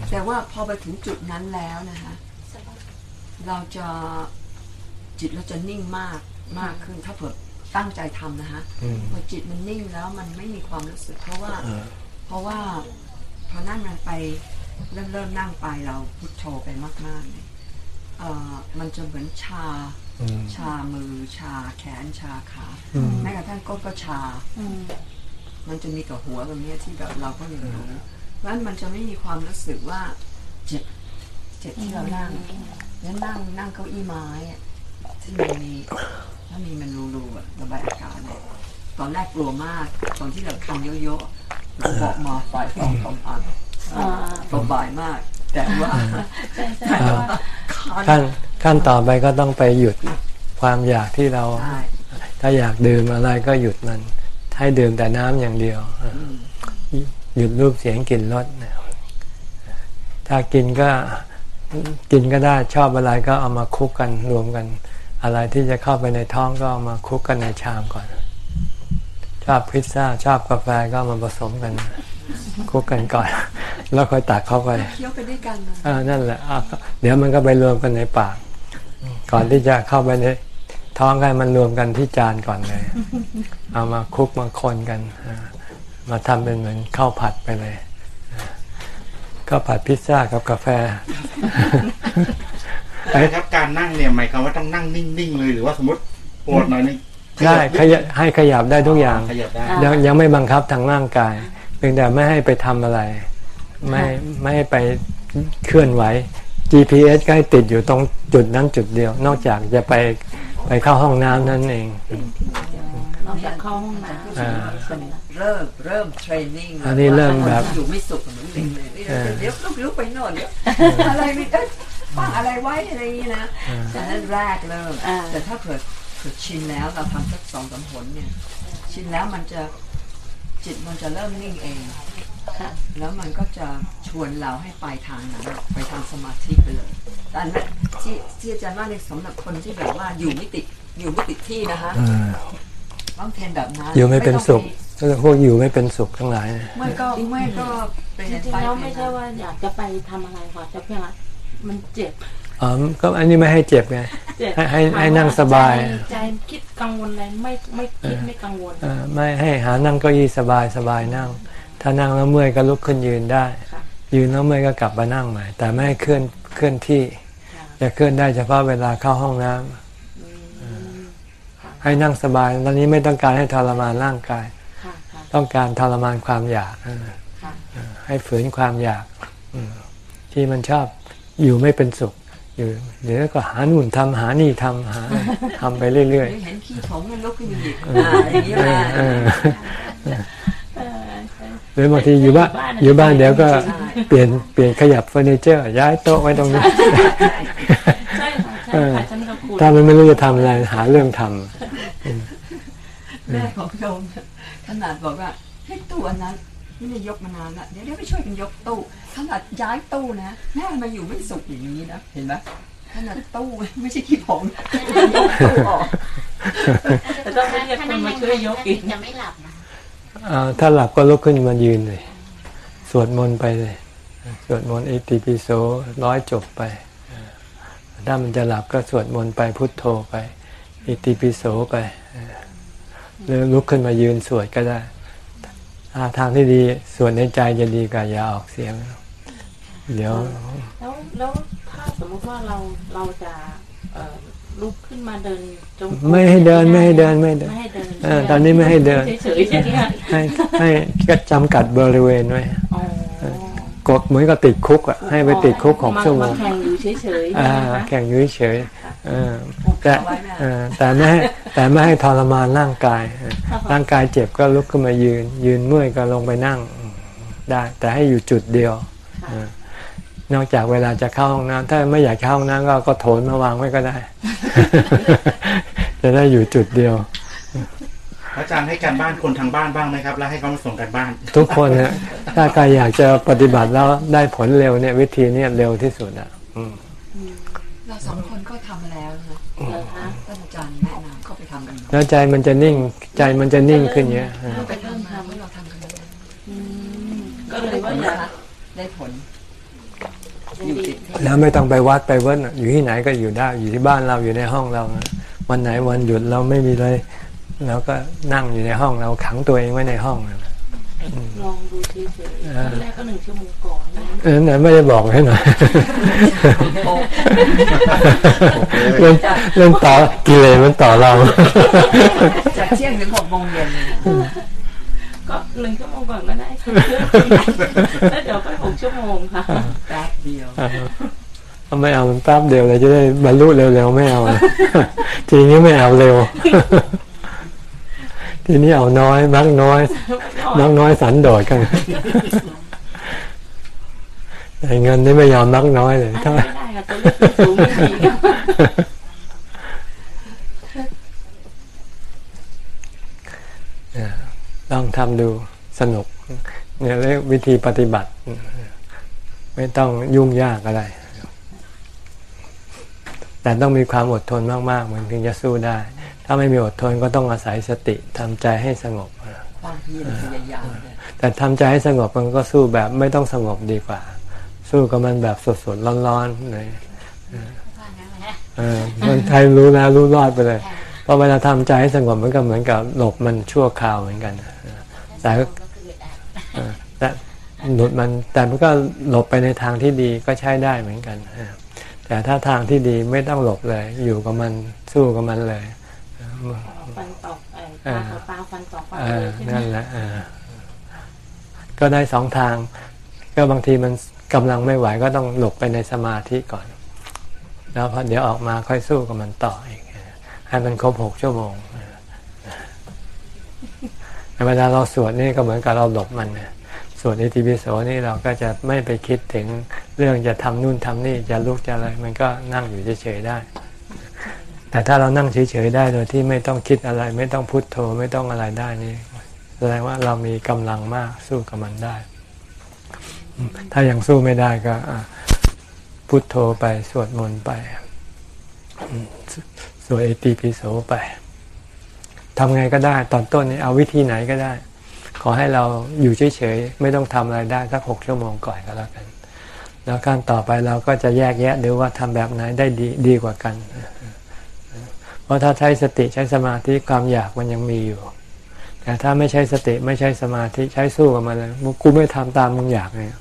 แต่ว่าพอไปถึงจุดนั้นแล้วนะคะ เราจะจิตเราจะนิ่งมากมากขึ้นถ้าเผื่อตั้งใจทำนะฮะพอจิตมันนิ่งแล้วมันไม่มีความรู้สึก เพราะว่า เพราะว่าพอนั่งมันไปเริ่มเริ่มนั่งไปเราพุทโธไปมากๆเลยเอ่อมันจะเหมือนชา ชามือ ชาแขนชาขาแม้กระทั่งก้นก็ชา มันจะมีกับหัวตรงนี้ที่แบบเราก็ยังรู้เพราะฉะนั้นมันจะไม่มีความรู้สึกว่าเจ็บ เจ็บที่เรานั่ง แล้วนั่งนั่งเก้าอี้ไม้ที่มันมีถ้ามีมันรูๆระบายอากาศเนี่ยตอนแรกกลัวมาก ตอนที่เราทำเยอะๆบอกมาไฟสองสองอันสบายมากแต่ว่าขั้นขั้นต่อไปก็ต้องไปหยุดความอยากที่เรา ถ้าอยากดื่มอะไรก็หยุดมัน ให้ดื่มแต่น้ำอย่างเดียว หยุดรูปเสียงกลิ่นรสถ้ากินก็ กินก็ได้ชอบอะไรก็เอามาคุกกันรวมกัน อะไรที่จะเข้าไปในท้องก็เอามาคุกกันในชามก่อน ชอบพิซซ่าชอบกาแฟก็มาผสมกันคุกกันก่อน แล้วค่อยตักเข้าไปเคี้ยวไปด้วยกันอ่านั่นแหละเดี๋ยวมันก็ไปรวมกันในปาก ก่อนที่จะเข้าไปในท้องกันมันรวมกันที่จานก่อนเลย เอามาคุกมาคนกันมาทำเป็นเหมือนข้าวผัดไปเลย ก็ผัดพิซซ่ากับกาแฟครับการนั่งเนี่ยหมายความว่าต้องนั่งนิ่งๆเลยหรือว่าสมมติปวดหน่อยนึงได้ขยับให้ขยับได้ทุกอย่างยังยังไม่บังคับทางร่างกายเพียงแต่ไม่ให้ไปทำอะไร ไม่ไม่ให้ไปเคลื่อนไหว GPS ก็ให้ติดอยู่ตรงจุดนั้นจุดเดียว นอกจากจะไปไปเข้าห้องน้ำนั่นเอง นอกจากเข้าห้องน้ำอ่าเริ่มเริ่มเทรนนิ่งอันนี้เริ่มแบบอยู่ไม่สุขเหมือนเด็กเลยเออเดี๋ยวลุกลุกไปโน่นเดี๋ยวอะไรไม่เอ้ยป้าอะไรไว้อะไรอย่างนี้นะแต่นั้นแรกเริ่มอ่าแต่ถ้าเกิดเกิดชินแล้วเราทำสักสองสามผลเนี่ยชินแล้วมันจะจิตมันจะเริ่มนิ่งเองค่ะแล้วมันก็จะชวนเราให้ไปทางนั้นไปทางสมาธิไปเลยแต่อันนั้นที่ที่อาจารย์ว่าในสำหรับคนที่แบบว่าอยู่ไม่ติดอยู่ไม่ติดที่นะคะอ่า ต้องเทรนแบบนั้นอยู่ไม่เป็นสุขต้องพวกอยู่ไม่เป็นสุขทั้งหลายนะไปไม่ก็ไม่ก็เป็นจริงๆแล้วไม่ใช่ว่าอยากจะไปทำอะไรค่ะจะเพียงว่ามันเจ็บอ๋อก็อันนี้ไม่ให้เจ็บไงเจ็บให้ให้ให้นั่งสบายใจใจคิดกังวลอะไรไม่ไม่คิดไม่กังวลเอ่อไม่ให้หานั่งเก้าอี้สบายสบายนั่ง ถ้านั่งแล้วเมื่อยก็ลุกขึ้นยืนได้ค่ะยืนแล้วเมื่อยก็กลับมานั่งใหม่ แต่ไม่ให้เคลื่อนเคลื่อนที่ค่ะจะเคลื่อนได้เฉพาะเวลาเข้าห้องน้ำอืม ให้นั่งสบาย ตอนนี้ไม่ต้องการให้ทรมานร่างกายค่ะค่ะต้องการทรมานความอยากเออค่ะให้ฝืนความอยากอืมที่มันชอบอยู่ไม่เป็นสุขอยู่เดี๋ยวก็หานู่นทำหานี่ทำหาทำไปเรื่อยเดี๋ยวเห็นขี้ผงมันลุกขึ้นมาอีกอ่าอย่างนี้ๆเอแหละอเออเออใช่หรือบางทีอยู่บ้านอยู่บ้านเดี๋ยวก็เปลี่ยนเปลี่ยนขยับเฟอร์นิเจอร์ ย้ายโต๊ะไว้ตรงนี้ใช่ ค่ะใช่ค่ะฉันก็คุยถ้ามันไม่รู้จะทำอะไรหาเรื่องทำแม่ของโยมขนาดบอกว่าให้ตู้อันนั้นนี่ไม่ยกมานานละเดี๋ยวเดี๋ยวไปช่วยกันยกตู้ขนาดย้ายตู้นะแม่มาอยู่ไม่สุขอย่างนี้นะเห็นไหมขนาดตู้ไม่ใช่ขี้ผงยกตู้ออกแต่ต้องให้คนมาช่วยยกอีกจะไม่หลับนะอ่าถ้าหลับก็ลุกขึ้นมายืนเลยสวดมนต์ไปเลย สวดมนต์อิติปิโสร้อยจบไปอ่า ถ้ามันจะหลับก็สวดมนต์ไปพุทโธไป อิติปิโสไปอ่าหรือลุกขึ้นมายืนสวดก็ได้ถ้าทางที่ดีสวดในใจจะดีกว่าอย่าออกเสียง เดี๋ยว แล้วแล้วถ้าสมมติว่าเราเราจะเอ่อลุกขึ้นมาเดินจงกรไม่ให้เดินไม่ให้เดินไม่ให้เดินไม่ให้เดินเออตอนนี้ไม่ให้เดินเฉยๆอย่างเงี้ยให้ให้ก็จำกัดบริเวณไว้อ๋อ กดเหมือนกับติดคุกอะให้ไปติดคุกหกชั่วโมงาแข่งอยู่เฉยๆอ่านะคะแข่งอยุ่เฉยๆเออแต่เอาไว้แม่เออแต่ไม่ให้แต่ไม่ให้ทรมานร่างกายเออร่างกายเจ็บก็ลุกขึ้นมายืน ยืนเมื่อยก็ลงไปนั่งอืมได้ แต่ให้อยู่จุดเดียวเออนอกจากเวลาจะเข้าห้องน้ำถ้าไม่อยากเข้าห้องน้ำก็ก็โถนมาวางไว้ก็ได้ จะได้อยู่จุดเดียว อาจารย์ให้การบ้านคนทางบ้านบ้างไหมครับ แล้วให้เขามาส่งกันบ้าน ทุกคนนะถ้าใครอยากจะปฏิบัติแล้วได้ผลเร็วเนี่ย วิธีเนี้เร็วที่สุดอะอืมเราสองคนก็ทำแล้วนะเหรอคะท่านอาจารย์แนะนำก็ไปทำกันมาแล้วใจมันจะนิ่งใจมันจะนิ่งขึ้นเยอะเออไปทำมาเพราะเราทำกันมาแล้วอืมก็เลได้ยผว่าลอยานะกคะได้ผลอยู่ติดที่แล้วไม่ต้องไปวัดไปเวิ้นอยู่ที่ไหนก็อยู่ได้อยู่ที่บ้านเราอยู่ในห้องเรานะวันไหนวันหยุดเราไม่มีเลย เราก็นั่งอยู่ในห้องเราขังตัวเองไว้ในห้องนะลองดูเฉยๆอ่าตอนแรกก็หนึ่งชั่วโมงก่อนนะเออไหนไม่ได้บอกให้หน่อยเล่นเล่นต่อกิเลสมันต่อเราจากเที่ยงถึงหกโมงเย็นเลยนะก็หนึ่งชั่วโมงก่อนก็ได้ค่ะแล้วเดี๋ยวก็หกชั่วโมงค่ะแป๊บเดียวเอาไม่เอามันแป๊บเดียวเลยจะได้บรรลุเร็วๆไม่เอานะทีนี้ไม่เอาเร็ว ทีนี้เอาน้อยมักน้อยมักน้อยสันโดษกันแต่เงินนี่ไม่ยอมมักน้อยเลยอันถ้านี้ไม่ได้ค่ะตัวเลขสูงไม่ดีค่ะลองทำดูสนุก เนี่ยเรียกวิธีปฏิบัติ ไม่ต้องยุ่งยากอะไร แต่ต้องมีความอดทนมากๆ มันถึงจะสู้ได้ ถ้าไม่มีอดทนก็ต้องอาศัยสติทำใจให้สงบความเพียรพยายามเนี่ยแต่ทำใจให้สงบมันก็สู้แบบไม่ต้องสงบดีกว่า สู้กับมันแบบสดๆร้อนๆเลยเออมันใครรู้แล้วรู้รอดไปเลยเพราะเวลาทำใจให้สงบมันก็เหมือนกับหลบมันชั่วคราวเหมือนกันแต่ก็เออแต่หลุดมันแต่มันก็หลบไปในทางที่ดีก็ใช้ได้เหมือนกันเออแต่ถ้าทางที่ดีไม่ต้องหลบเลย อยู่กับมันสู้กับมันเลย ฟันตอกตาต่อตาฟันต่อฟันนั่นแหละก็ได้สองทาง ก็บางทีมันกำลังไม่ไหวก็ต้องหลบไปในสมาธิก่อน แล้วพอเดี๋ยวออกมาค่อยสู้กับมันต่ออีกให้มันครบหกชั่วโมงเวลาเราสวดนี่ก็เหมือนกับเราหลบมันนะสวดอิติปิโสนี่เราก็จะไม่ไปคิดถึงเรื่องจะทำนู่นทำนี่จะลุกจะอะไร มันก็นั่งอยู่เฉยๆได้ แต่ถ้าเรานั่งเฉยๆได้โดยที่ไม่ต้องคิดอะไร ไม่ต้องพุโทโธไม่ต้องอะไรได้นี่แสดงว่าเรามีกำลังมากสู้กับมันได้ ถ้ายังสู้ไม่ได้ก็พุโทโธไปสวดมนต์ไปสวดเอติปิโสไปทำไงก็ได้ ตอนต้นนี้เอาวิธีไหนก็ได้ ขอให้เราอยู่เฉยๆไม่ต้องทำอะไรได้สักหกชั่วโมงก่อนก็แล้วกัน แล้วการต่อไปเราก็จะแยกแยะดูว่าทำแบบไหนได้ดีดีกว่ากัน ราะถ้าใช้สติใช้สมาธิความอยากมันยังมีอยู่ แต่ถ้าไม่ใช้สติไม่ใช้สมาธิใช้สู้กับมันเลยกูไม่ทำตามมึงอยากเนี่ย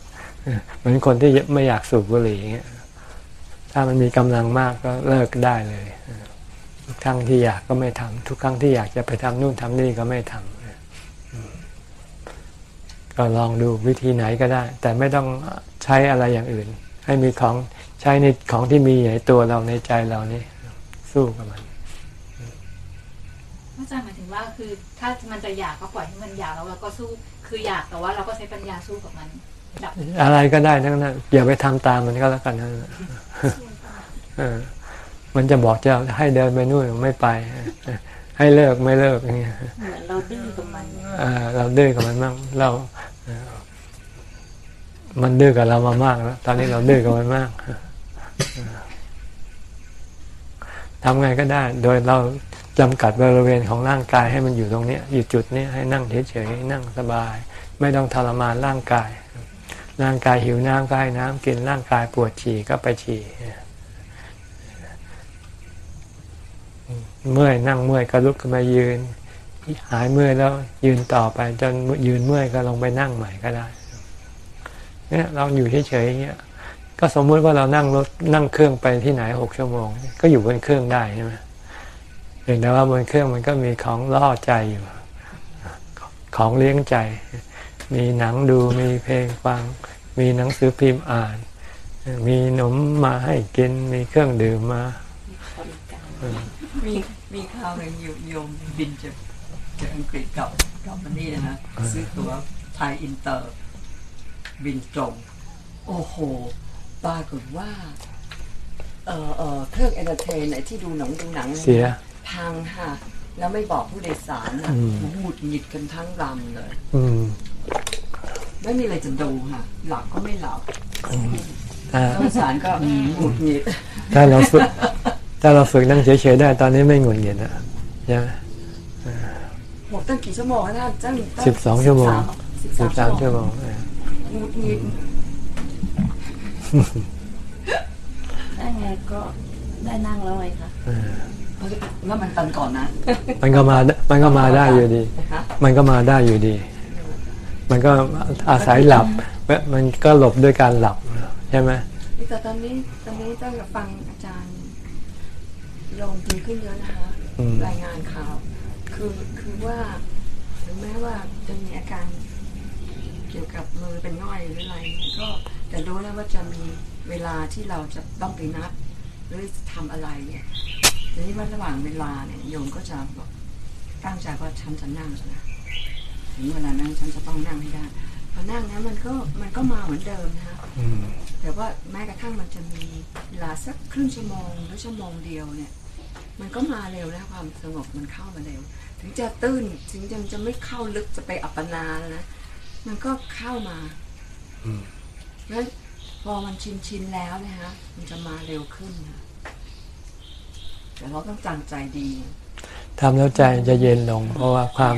เหมือนคนที่ไม่อยากสูบบุหรี่เงี้ยถ้ามันมีกำลังมากก็เลิกได้เลยทุกครั้งที่อยากก็ไม่ทำทุกครั้งที่อยากจะไปทำนู่นทำนี่ก็ไม่ทำก็ลองดูวิธีไหนก็ได้ แต่ไม่ต้องใช้อะไรอย่างอื่น ให้มีของใช้ในของที่มีในตัวเราในใจเรานี่สู้กับมัน อาจารย์หมายถึงว่าคือถ้ามันจะอยากก็ปล่อยให้มันอยากแล้วเราก็สู้คืออยากแต่ว่าเราก็ใช้ปัญญาสู้กับมันดับอะไรก็ได้ทั้งนั้นอย่าไปทำตามมันก็แล้วกันนะเออมันจะบอกจะให้เดินไปนู่นไม่ไป ให้เลิกไม่เลิกอย่างเงี้ยเหมือนเราดื้อกับมันอ่าเราดื้อกับมันมากเราเอ่อมันดื้อกับเรามามากแล้วตอนนี้เราดื้อกับมันมากทำไงก็ได้ โดยเรา จำกัดบริเวณของร่างกายให้มันอยู่ตรงนี้อยู่จุดนี้ให้นั่งเฉยๆนั่งสบาย ไม่ต้องทรมานร่างกาย ร่างกายหิวน้ำก็ให้น้ำกินร่างกายปวดฉี่ก็ไปฉี่เมื่อยนั่งเมื่อยก็ลุกขึ้นมายืน หายเมื่อยแล้วยืนต่อไปจนยืนเมื่อยก็ลงไปนั่งใหม่ก็ได้เนี่ยเราอยู่เฉยๆอย่างเงี้ยก็สมมุติว่าเรานั่งรถนั่งเครื่องไปที่ไหนหกชั่วโมง ก็อยู่บนเครื่องได้ใช่ไหม พียงแต่ว่าบนเครื่องมันก็มีของล่อใจอยู่ ของเลี้ยงใจ มีหนังดูมีเพลงฟัง มีหนังสือพิมพ์อ่าน มีขนมมาให้กิน มีเครื่องดื่มมาคนกลางมีมีข่าวหนึ่งอยู่โยมบินจากจากอังกฤษกลับกลับมานี่นะฮะซื้อตั๋วไทยอินเตอร์ บินตรง โอ้โหปรากฏว่า เออเออเครื่อง entertainment ที่ดูหนังดูหนังเสีย พังค่ะ แล้วไม่บอกผู้โดยสารนะอืมหงุดหงิดกันทั้งลำเลยอืมไม่มีอะไรจะดูค่ะ หลับก็ไม่หลับถ้าผู้โดยสารก็หงุดหงิดถ้าเราฝึกถ้าเราฝึกนั่งเฉยๆได้ตอนนี้ไม่หงุดหงิดอะใช่ไหมหมดตั้งกี่ชั่วโมงนะตั้งตั้สิบสองชั่วโมงสิบสิบสาสามมชั่ชั่ววโมโมงงเออหงุดหงิดได้ไงก็ได้นั่งแล้วไงคะเออ แล้วมันตันก่อนนะ มันก็มา มันก็มาได้อยู่ดีฮะมันก็มาได้อยู่ดี มันก็อาศัยหลับ มันก็หลบด้วยการหลับใช่ไหมแต่ตอนนี้ตอนนี้ตั้งแต่ฟังอาจารย์โยมดีขึ้นเยอะนะคะอืมรายงานข่าว คือคือว่าถึงแม้ว่าจะมีอาการเกี่ยวกับมือเป็นง่อยหรืออะไรเนี่ยก็แต่รู้แล้วว่าจะมีเวลาที่เราจะต้องไปนัดหรือทำอะไรเนี่ย ทีนี้ว่าระหว่างเวลาเนี่ยโยมก็จะบอกตั้งใจว่าฉันจะนั่งนะถึงเวลานั้นฉันจะต้องนั่งให้ได้พอนั่งนะมันก็มันก็มาเหมือนเดิมนะคะอืมแต่ว่าแม้กระทั่งมันจะมีเวลาสักครึ่งชั่วโมงหรือชั่วโมงเดียวเนี่ย มันก็มาเร็วนะความสงบมันเข้ามาเร็ว ถึงจะตื้นถึงจะจะไม่เข้าลึกจะไปอัปปนาแล้วนะมันก็เข้ามาอืมแล้วพอมันชินชินๆแล้วเนะฮะมันจะมาเร็วขึ้นนะ แต่เราต้องจังใจดีทำแล้วใจจะเย็นลง เพราะว่าความ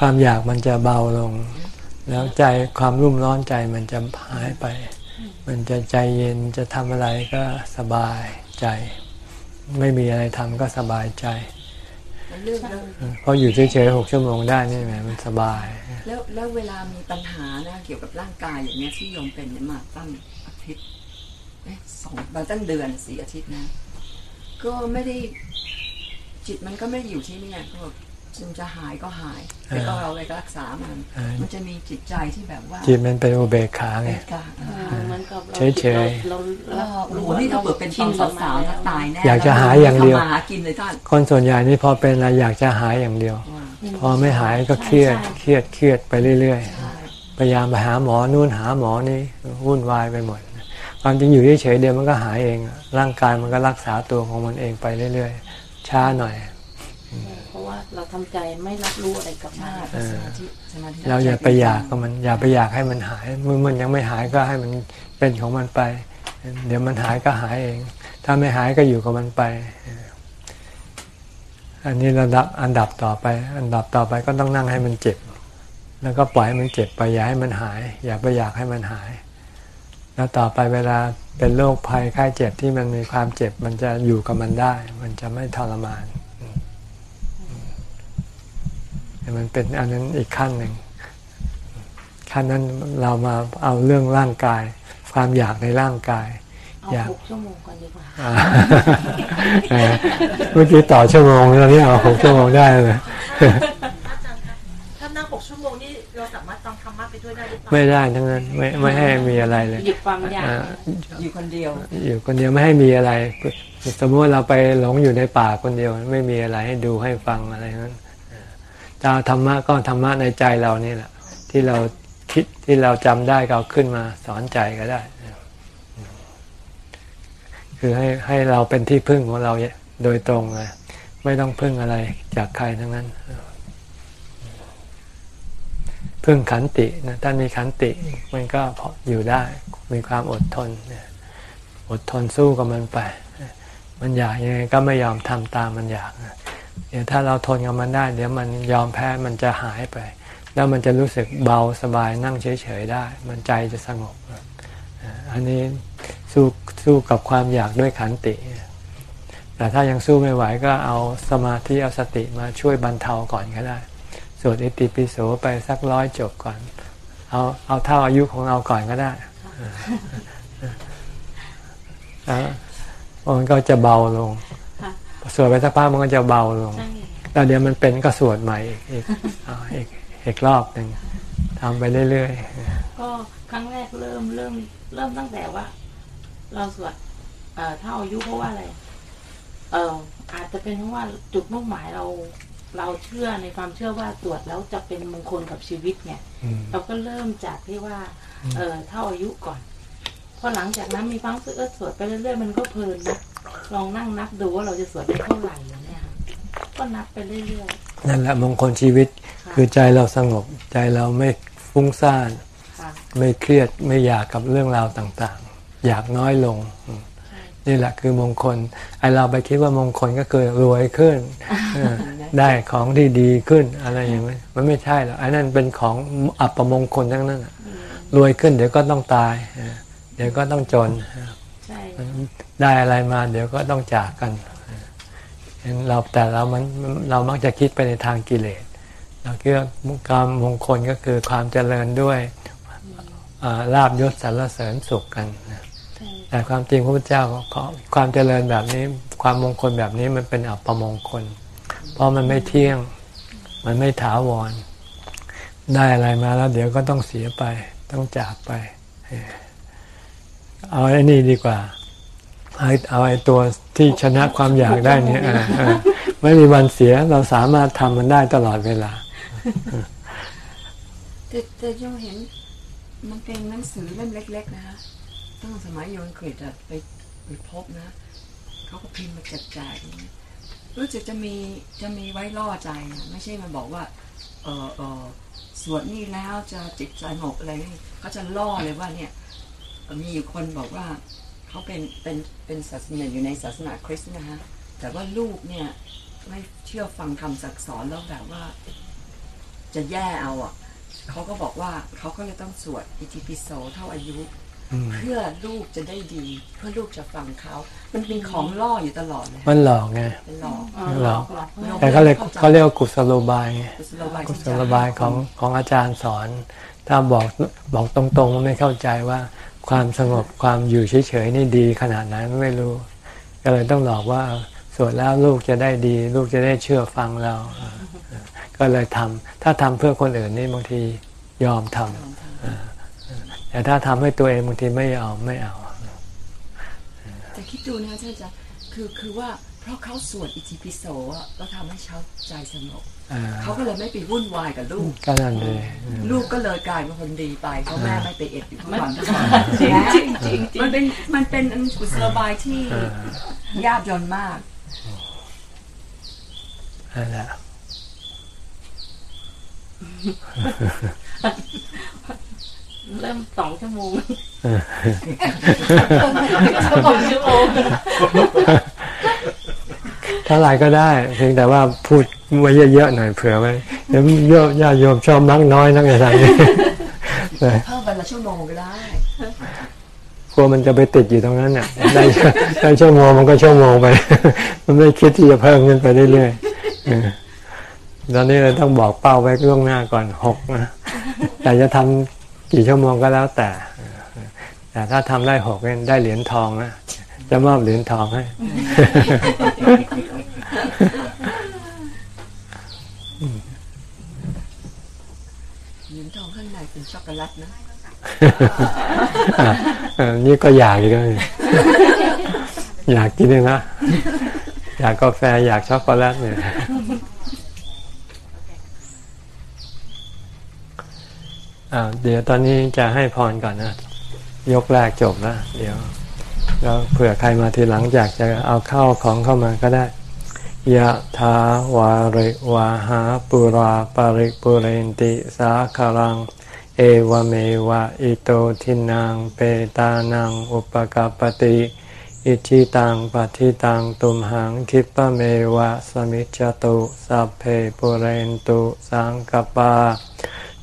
ความอยากมันจะเบาลง แล้วใจความรุ่มร้อนใจมันจะหายไป มันจะใจเย็นจะทำอะไรก็สบายใจ ไม่มีอะไรทำก็สบายใจแล้วเรื่องแล้วเพราะอยู่เฉยๆหกชั่วโมงได้นี่แหมมันสบาย แล้วแล้วเวลามีปัญหานะเกี่ยวกับร่างกายอย่างเนี้ยที่โยมเป็นเนี่ยมาตั้งอาทิตย์เอ๊ะสองมาตั้งเดือนสี่อาทิตย์นะ ก็ไม่ได้ จิตมันก็ไม่ได้อยู่ที่เนี่ยก็จึงจะหายก็หายแต่ก็เราไปรักษามันเออมันจะมีจิตใจที่แบบว่า จิตมันเป็นอุเบกขาไงเป็นกลางเออเหมือนกับเราเฉยๆเราเอเราอโอ้โหนี่ถ้าเกิดเป็นตอนสาวๆถ้าตายแน่อยากจะหาอย่างเดียวทำมาหากินเลยท่านคนส่วนใหญ่นี่พอเป็นอะไรอยากจะหายอย่างเดียวอืมพอไม่หายก็เครียดใช่เครียดเครียดไปเรื่อยใช่ๆพยายามไปหาหมอนู่นหาหมอนี่วุ่นวายไปหมด ความจริงอยู่เฉยๆเดียวมันก็หายเองอะร่างกายมันก็รักษาตัวของมันเองไปเรื่อยๆ ช้าหน่อย เพราะว่าเราทำใจไม่รับรู้อะไรกับมันใช่เออสมาธิสมาธิเราอย่าไปอยากกับมัน อย่าไปอยากให้มันหายเมื่อมันยังไม่หายก็ให้มันเป็นของมันไป เดี๋ยวมันหายก็หายเอง ถ้าไม่หายก็อยู่กับมันไป อันนี้ระดับอันดับต่อไป อันดับต่อไปก็ต้องนั่งให้มันเจ็บ แล้วก็ปล่อยให้มันเจ็บไปอย่าให้มันหาย อย่าไปอยากให้มันหาย แล้วต่อไปเวลาเป็นโรคภัยไข้เจ็บที่มันมีความเจ็บ มันจะอยู่กับมันได้ มันจะไม่ทรมานอืมแต่มันเป็นอันนั้นอีกขั้นหนึ่งขั้นนั้นเรามาเอาเรื่องร่างกาย ความอยากในร่างกายเอาอยากหกชั่วโมงก่อนดีกว่าอ่าเออเมื่อกี้ต่อชั่วโมงตอนนี้เอาหกชั่วโมงได้เลย ไปด้วยได้หรือเปล่าไม่ได้ทั้งนั้นไม่ไม่ให้มีอะไรเลยหยุดความอยากอ่าอยู่คนเดียว อยู่คนเดียวไม่ให้มีอะไร สมมติว่าเราไปหลงอยู่ในป่าคนเดียว ไม่มีอะไรให้ดูให้ฟังอะไรนั้นจะเอาธรรมะก็ธรรมะในใจเรานี่แหละ ที่เราคิดที่เราจำได้ก็เอาขึ้นมาสอนใจก็ได้ คือให้ให้เราเป็นที่พึ่งของเราโดยตรงเลยไม่ต้องพึ่งอะไรจากใครทั้งนั้น พึ่งขันตินะถ้ามีขันติมันก็พออยู่ได้ มีความอดทน อดทนสู้กับมันไป มันอยากยังไงก็ไม่ยอมทำตามมันอยากเดี๋ยวถ้าเราทนกับมันได้ เดี๋ยวมันยอมแพ้มันจะหายไป แล้วมันจะรู้สึกเบาสบายนั่งเฉยๆได้ มันใจจะสงบ อันนี้สู้สู้กับความอยากด้วยขันติ แต่ถ้ายังสู้ไม่ไหวก็เอาสมาธิเอาสติมาช่วยบรรเทาก่อนก็ได้ สวดอิติปิโสไปสักร้อยจบก่อน เอาเอาเท่าอายุของเราก่อนก็ได้อ่ามันก็จะเบาลงค่ะสวดไปสักพักมันก็จะเบาลงใช่แล้วเดี๋ยวมันเป็นก็สวดใหม่อีกอีกอ่าอีกอีกรอบหนึ่งทำไปเรื่อยก็ครั้งแรกเริ่มเริ่มเริ่มตั้งแต่ว่า เราสวดเอ่อเท่าอายุเพราะว่าอะไร เอออาจจะเป็นเพราะว่าจุดมุ่งหมายเรา เราเชื่อในความเชื่อว่าตรวจแล้วจะเป็นมงคลกับชีวิตไงๆอืมเราก็เริ่มจากที่ว่า เออเท่าอายุก่อนพอหลังจากนั้นมีความรู้สึกเออสวดไปเรื่อยๆมันก็เพลินนะลองนั่งนับดูว่าเราจะสวดได้เท่าไหร่อย่างเนี่ยค่ะก็นับไปเรื่อยนั่นแหละมงคลชีวิตๆคือใจเราสงบใจเราไม่ฟุ้งซ่านค่ะไม่เครียดไม่อยากกับเรื่องราวต่างๆ อยากน้อยลงอืม นี่แหละคือมงคลไอเราไปคิดว่ามงคลก็คือรวยขึ้นเออได้ของที่ดีขึ้นอะไรอย่างนี้นมันไม่ใช่หรอกไอ้นั่นเป็นของอัปมงคลทั้งนั้นน่ะอืมรวยขึ้นเดี๋ยวก็ต้องตายเออเดี๋ยวก็ต้องจนใช่ได้อะไรมา เดี๋ยวก็ต้องจากกันเห็นเราแต่เรามันเรามักจะคิดไปในทางกิเลสเราคิดว่าความมงคลก็คือความเจริญด้วยอ่าลาบยศสรรเสริญสุขกันนะใช่ แต่ความจริงพระพุทธเจ้าความเจริญแบบนี้ ความมงคลแบบนี้มันเป็นอัปมงคล เพราะมันไม่เที่ยง มันไม่ถาวร ได้อะไรมาแล้ว เดี๋ยวก็ต้องเสียไป ต้องจากไป เอาไอ้นี่ดีกว่า เอาเอาไอ้ตัวที่ชนะความอยากได้เนี่ยไม่มีวันเสียเราสามารถทำมันได้ตลอดเวลาแต่แต่โยเห็นมันเป็นหนังสือเล่มเล็ก ๆ นะคะ ตั้งสมัยโยมกฤษอะไปไปพบนะเขาก็พิมพ์มาแจกจ่ายรู้สึกจะมีจะมีไว้ล่อใจนะไม่ใช่มาบอกว่า เออเออสวดนี่แล้วจะจิตใจสงบอะไรเขาจะล่อเลยว่าเนี่ย มีอยู่คนบอกว่าเขาเป็นเป็นเป็นศาสนาอยู่ในศาสนาคริสต์นะคะแต่ว่าลูกเนี่ยไม่เชื่อฟังคำสั่งสอนแล้วแบบว่า จะแย่เอาอะเขาก็บอกว่าเขาก็เลยต้องสวดอิติปิโสเท่าอายุ เพื่อลูกจะได้ดี เพื่อลูกจะฟังเขา มันเป็นของล่ออยู่ตลอดเลยมันหลอกไงเป็นหลอกอ๋อเหรอหลอกหลอก แต่เขาเรียกเขาเรียกว่ากุศโลบายไงกุศโลบายกุศโลบายของของอาจารย์สอน ถ้าบอกบอกตรงๆมันไม่เข้าใจว่าความสงบความอยู่เฉยๆนี่ดีขนาดไหนไม่รู้ ก็เลยต้องหลอกว่าสวดแล้วลูกจะได้ดี ลูกจะได้เชื่อฟังเรา ก็เลยทำถ้าทำเพื่อคนอื่นนี่บางทียอมทำอ่า แต่ถ้าทำให้ตัวเองบางทีไม่ยอมไม่เอาแต่คิดดูนะคะท่านอาจารย์คือคือว่าเพราะเขาสวดอิติปิโสอะแล้วทำให้เขาใจสงบอ่าเขาก็เลยไม่ไปวุ่นวายกับลูกก็นั่นเลยลูกก็เลยกลายเป็นคนดีไปเพราะแม่ไม่ไปเอ็ดอยู่ทุกวันจริงจริงจริงจริงมันเป็นมันเป็นอันกุศโลบายที่ยากจนมากนั่นแหละ เริ่มสองชั่วโมงเออสองชั่วโมงเท่าไหร่ก็ได้ เพียงแต่ว่าพูดไว้เยอะๆหน่อยเผื่อไว้เดี๋ยวโยมญาติโยมชอบนักน้อยนักอะไรนี่เออเพิ่มวันละชั่วโมงก็ได้กลัวมันจะไปติดอยู่ตรงนั้นเนี่ยได้ได้ชั่วโมงมันก็ชั่วโมงไป มันไม่คิดที่จะเพิ่มขึ้นไปเรื่อยๆเออตอนนี้เราต้องบอกเป้าไว้ล่วงหน้าก่อนหกนะแต่จะทำ กี่ชั่วโมงก็แล้วแต่เออแต่ถ้าทำได้หกเนี่ยได้เหรียญทองนะจะมอบเหรียญทองให้เหรียญทองข้างในเป็นช็อกโกแลตนะเออนี่ก็อยากอีกแล้วนี่อยากกินเลยนะ อยากกาแฟอยากช็อกโกแลตเนี่ยอ่า เดี๋ยวตอนนี้จะให้พรก่อนนะยกแรกจบแล้วเดี๋ยวแล้วเผื่อใครมาทีหลังอยากจะเอาเข้าของเข้ามาก็ได้ยะถาวาริวาหาปุราปาริปุเรนติสาคารัง เอวเมวะอิโตทินังเปตานังอุปกปปติอิชิตังปฏิตังตุมหังคิปะเมวะสมิจจตุสัพเพปุเรนตุสังกปา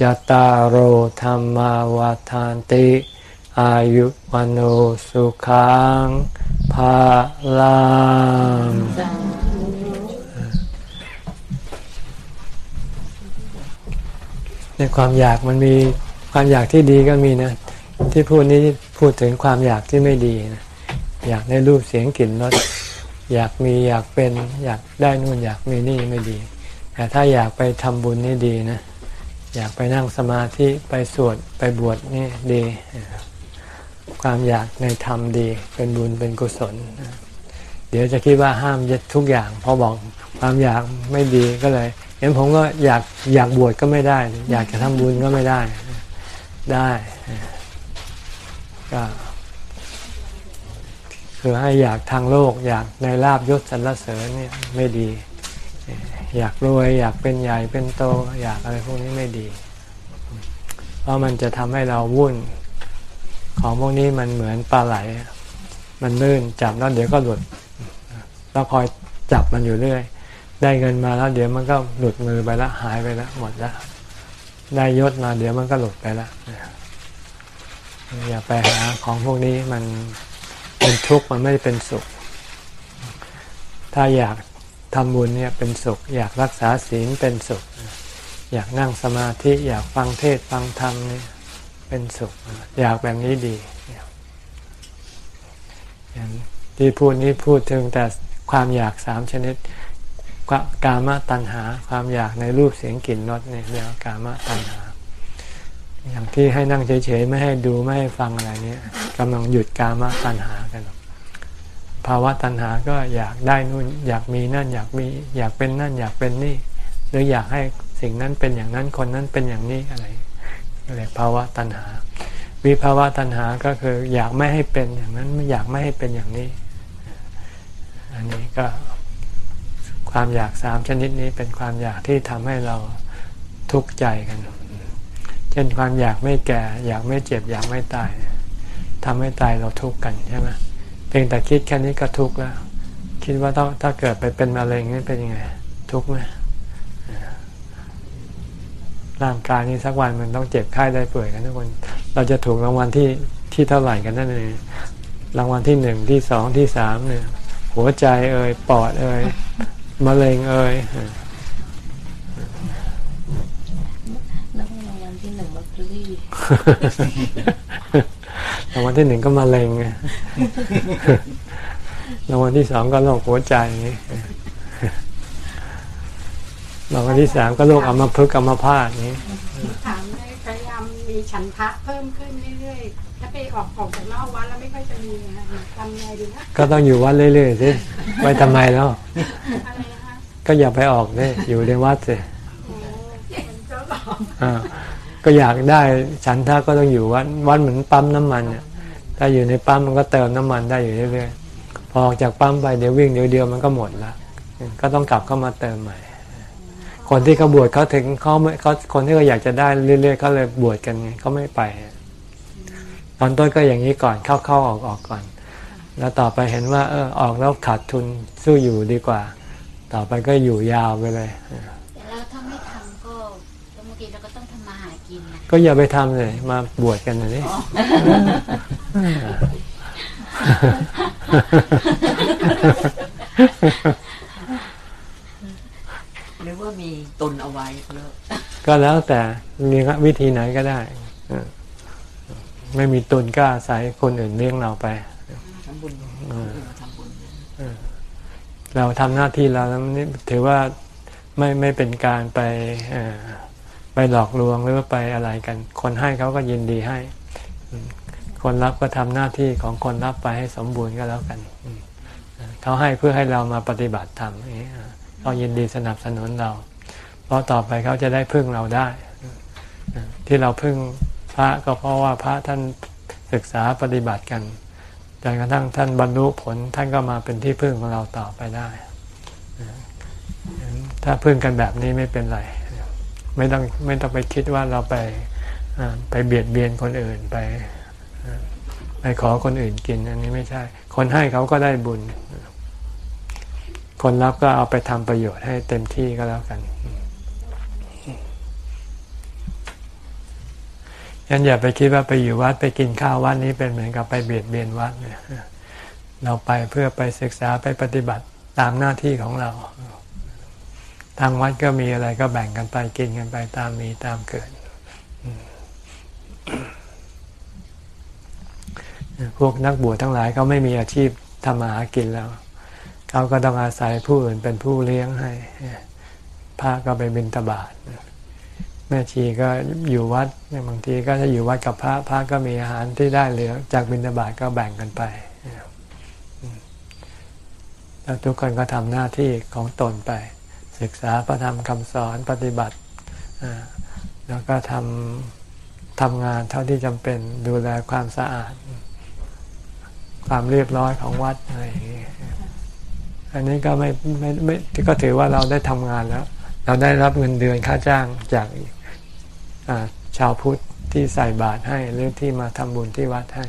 จตารโหธรรมาวาทานติ อายุวันโอสุขังภาลังในความอยากมันมีความอยากที่ดีก็มีนะ ที่พูดนี้พูดถึงความอยากที่ไม่ดีนะอยากได้รูปเสียงกลิ่นรสอยากมีอยากเป็นอยากได้นู่นอยากมีนี่ไม่ดี แต่ถ้าอยากไปทำบุญนี่ดีนะ อยากไปนั่งสมาธิไปสวดไปบวชนี่ดี ความอยากในธรรมดี เป็นบุญเป็นกุศล เดี๋ยวจะคิดว่าห้ามยึดทุกอย่างพอบอกความอยากไม่ดีก็เลยเห็นผมก็อยากอยากบวชก็ไม่ได้ อยากจะทำบุญก็ไม่ได้ ได้ก็คือให้อยากทางโลก อยากในลาบยศสรรเสริญเนี่ยไม่ดี อยากรวย อยากเป็นใหญ่เป็นโต อยากอะไรพวกนี้ไม่ดี เพราะมันจะทำให้เราวุ่น ของพวกนี้มันเหมือนปลาไหล มันลื่นจับแล้วเดี๋ยวก็หลุดแล้วคอยจับมันอยู่เรื่อย ได้เงินมาแล้วเดี๋ยวมันก็หลุดมือไปแล้วหายไปแล้วหมดแล้วได้ยศมาเดี๋ยวมันก็หลุดไปแล้วอย่าไปหาของพวกนี้มันเป็นทุกข์มันไม่เป็นสุข ถ้าอยาก ทำบุญเนี่ยเป็นสุข อยากรักษาศีลเป็นสุข อยากนั่งสมาธิอยากฟังเทศฟังธรรมเนี่ยเป็นสุข อยากแบบนี้ดีอย่างที่พูดนี้พูดถึงแต่ความอยากสามชนิดกามตัณหาความอยากในรูปเสียงกลิ่นรสเนี่ยเรียกว่ากามตัณหา อย่างที่ให้นั่งเฉยๆ ไม่ให้ดูไม่ให้ฟังอะไรเนี่ยกำลังหยุดกามตัณหากัน ภาวะตัณหาก็อยากได้นู่นอยากมีนั่นอยากมีอยากเป็นนั่นอยากเป็นนี่ หรืออยากให้สิ่งนั้นเป็นอย่างนั้นคนนั้นเป็นอย่างนี้อะไรเรียกภาวะตัณหา วิภาวะตัณหาก็คืออยากไม่ให้เป็นอย่างนั้นไม่อยากไม่ให้เป็นอย่างนี้ อันนี้ก็ความอยากสามชนิดนี้เป็นความอยากที่ทำให้เราทุกข์ใจกัน เช่นความอยากไม่แก่ อยากไม่เจ็บ อยากไม่ตายทำให้ตายเราทุกข์กันใช่ไหม พียงแต่คิดแค่นี้ก็ทุกข์แล้ว คิดว่าต้องถ้าเกิดไปเป็นมะเร็งนี่เป็นยังไง ทุกข์ไหมร่างกายนี่สักวันมันต้องเจ็บไข้ได้ป่วยกันทุกคน เราจะถูกรางวัลที่ที่เท่าไหร่กันนั่นเองรางวัลที่หนึ่งที่สองที่สามเนี่ย หัวใจเอ่ยปอดเอ่ยมะเร็งเอ่ยนักรางวัลที่หนึ่งลอตเตอรี่ รางวัลที่หนึ่งก็มะเร็งไงรางวัลที่สองก็โรคหัวใจไงรางวัลที่สามก็โรคอัมพฤกษ์อัมพาตนี้ถามเลยพยายามมีฉันทะเพิ่มขึ้นเรื่อยๆ ถ้าไปออกออกจากนอกวัดแล้วไม่ค่อยจะมีนะคะทำไงดีนะ ก็ต้องอยู่วัดเรื่อยๆสิ ไปทำไมแล้วอะไรนะคะก็อย่าไปออกเลยอยู่ในวัดสิโอ้มัน ก็อยากได้ฉันท่าก็ต้องอยู่วัดวัดเหมือนปั๊มน้ำมันเนี่ยถ้าอยู่ในปั๊มมันก็เติมน้ำมันได้อยู่เรื่อยๆพอออกจากปั๊มไปเดี๋ยววิ่งเดี๋ยวเดียวมันก็หมดละก็ต้องกลับเข้ามาเติมใหม่ คนที่เขาบวชเขาถึงเขาไม่เขาคนที่เขาอยากจะได้เรื่อยๆเขาเลยบวชกันไงเขาไม่ไป ตอนต้นก็อย่างนี้ก่อนเข้าเข้าออกออกก่อน แล้วต่อไปเห็นว่า เออออกแล้วขาดทุนสู้อยู่ดีกว่า ต่อไปก็อยู่ยาวไปเลย กินนะก็อย่าไปทำเลยมาบวชกันนะนี่หรือว่ามีตนเอาไว้เลิกก็แล้วแต่มีวิธีไหนก็ได้เออไม่มีตุนก็อาศัยคนอื่นเลี้ยงเราไปทำบุญเออทำบุญเราทำหน้าที่เราแล้วนี่ถือว่าไม่ไม่เป็นการไปเอ่อ ไปหลอกลวงหรือว่าไปอะไรกัน คนให้เขาก็ยินดีให้ คนรับก็ทำหน้าที่ของคนรับไปให้สมบูรณ์ก็แล้วกันเขาให้เพื่อให้เรามาปฏิบัติธรรมนี้เขายินดีสนับสนุนเรา เพราะต่อไปเขาจะได้พึ่งเราได้ ที่เราพึ่งพระก็เพราะว่าพระท่านศึกษาปฏิบัติกันจนกระทั่งท่านบรรลุผลท่านก็มาเป็นที่พึ่งของเราต่อไปได้ถ้าพึ่งกันแบบนี้ไม่เป็นไร ไม่ต้องไม่ต้องไปคิดว่าเราไปไปเบียดเบียนคนอื่นไปไปขอคนอื่นกิน อันนี้ไม่ใช่ คนให้เขาก็ได้บุญ คนรับก็เอาไปทำประโยชน์ให้เต็มที่ก็แล้วกันยันอย่าไปคิดว่าไปอยู่วัดไปกินข้าววัดนี้เป็นเหมือนกับไปเบียดเบียนวัดเนี่ยเราไปเพื่อไปศึกษาไปปฏิบัติตามหน้าที่ของเรา ทางวัดก็มีอะไรก็แบ่งกันไปกินกันไปตามมีตามเกิด พวกนักบวชทั้งหลายเขาไม่มีอาชีพทำมาหากินแล้ว เขาก็ต้องอาศัยผู้อื่นเป็นผู้เลี้ยงให้พระก็ไปบิณฑบาตแม่ชีก็อยู่วัดบางทีก็ถ้าอยู่วัดกับพระพระก็มีอาหารที่ได้เหลือ จากบิณฑบาตก็แบ่งกันไปแล้วทุกคนก็ทำหน้าที่ของตนไป ศึกษาพระธรรมคำสอนปฏิบัติ แล้วก็ทำทำงานเท่าที่จำเป็นดูแลความสะอาด ความเรียบร้อยของวัดอะไรอย่างนี้อันนี้ก็ไม่ไม่ไม่ก็ถือว่าเราได้ทำงานแล้ว เราได้รับเงินเดือนค่าจ้างจากาชาวพุทธที่ใส่บาตรให้หรือที่มาทำบุญที่วัดให้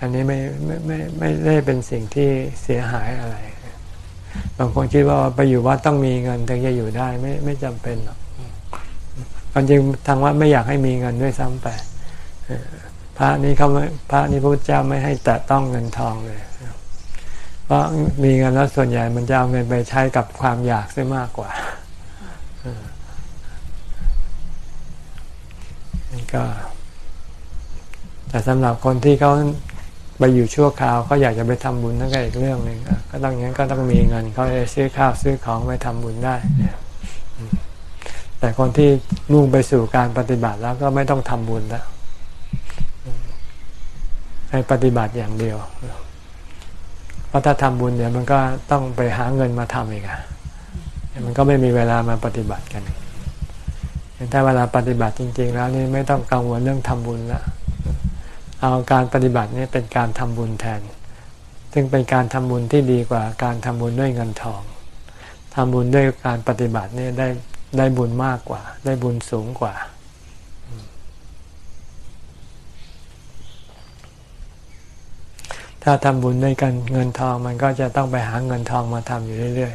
อันนี้ไม่ไม่ไม่ไม่ได้เป็นสิ่งที่เสียหายอะไร บางคนคิดว่าไปอยู่วัดต้องมีเงินถึงจะอยู่ได้ ไม่ไม่จำเป็นหรอกความจริงทางวัดไม่อยากให้มีเงินด้วยซ้ำไปเออพระนี่เขาไม่พระนี่พระพุทธเจ้าไม่ให้แตะต้องเงินทองเลย เพราะมีเงินแล้วส่วนใหญ่มันจะเอาเงินไปใช้กับความอยากซะมากกว่าเออนี่ก็แต่สำหรับคนที่เขา ไปอยู่ชั่วคราวเขาอยากจะไปทำบุญนั่นก็อีกเรื่องหนึ่งก็ต้องงั้นก็ต้องมีเงินเขาจะซื้อข้าวซื้อของไปทำบุญได้แต่คนที่มุ่งไปสู่การปฏิบัติแล้วก็ไม่ต้องทำบุญแล้วให้ปฏิบัติอย่างเดียวเพราะถ้าทำบุญเดี๋ยวมันก็ต้องไปหาเงินมาทำอีกอะมันก็ไม่มีเวลามาปฏิบัติกันถ้าเวลาปฏิบัติจริง ๆ แล้วนี่ไม่ต้องกังวลเรื่องทำบุญละ เอาการปฏิบัตินี่เป็นการทำบุญแทน ซึ่งเป็นการทำบุญที่ดีกว่าการทำบุญด้วยเงินทองทำบุญด้วยการปฏิบัตินี่ได้ได้บุญมากกว่า ได้บุญสูงกว่า ถ้าทำบุญด้วยกันเงินทอง มันก็จะต้องไปหาเงินทองมาทำอยู่เรื่อย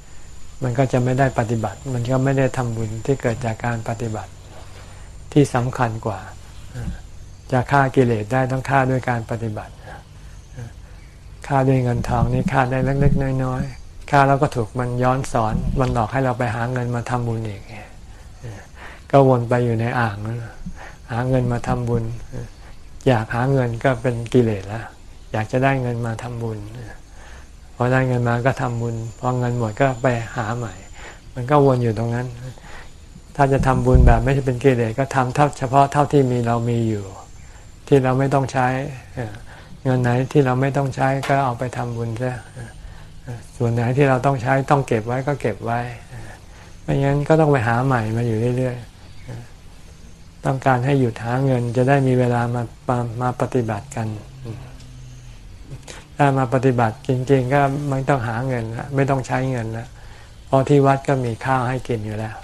ๆ มันก็จะไม่ได้ปฏิบัติ มันก็ไม่ได้ทำบุญที่เกิดจากการปฏิบัติที่สำคัญกว่า จะฆ่ากิเลสได้ต้องฆ่าด้วยการปฏิบัติฆ่าด้วยเงินทองนี่ฆ่าได้เล็กๆน้อยๆฆ่าแล้วก็ถูกมันย้อนสอนมันหลอกให้เราไปหาเงินมาทำบุญอีกก็วนไปอยู่ในอ่างหาเงินมาทำบุญ อยากหาเงินก็เป็นกิเลสล้วอยากจะได้เงินมาทำบุญพอได้เงินมาก็ทำบุญพอเงินหมดก็ไปหาใหม่ มันก็วนอยู่ตรงนั้น ถ้าจะทำบุญแบบไม่ใช่เป็นกิเลสก็ทำเท่าเฉพาะเท่าที่มีเรามีอยู่ ที่เราไม่ต้องใช้เงินไหนที่เราไม่ต้องใช้ก็เอาไปทำบุญซะส่วนไหนที่เราต้องใช้ต้องเก็บไว้ก็เก็บไว้ไม่งั้นก็ต้องไปหาใหม่มาอยู่เรื่อยๆต้องการให้หยุดหาเงินจะได้มีเวลามามามาปฏิบัติกัน ถ้ามาปฏิบัติจริง ๆ ก็ไม่ต้องหาเงินละไม่ต้องใช้เงินละเพราะที่วัดก็มีข้าวให้กินอยู่แล้ว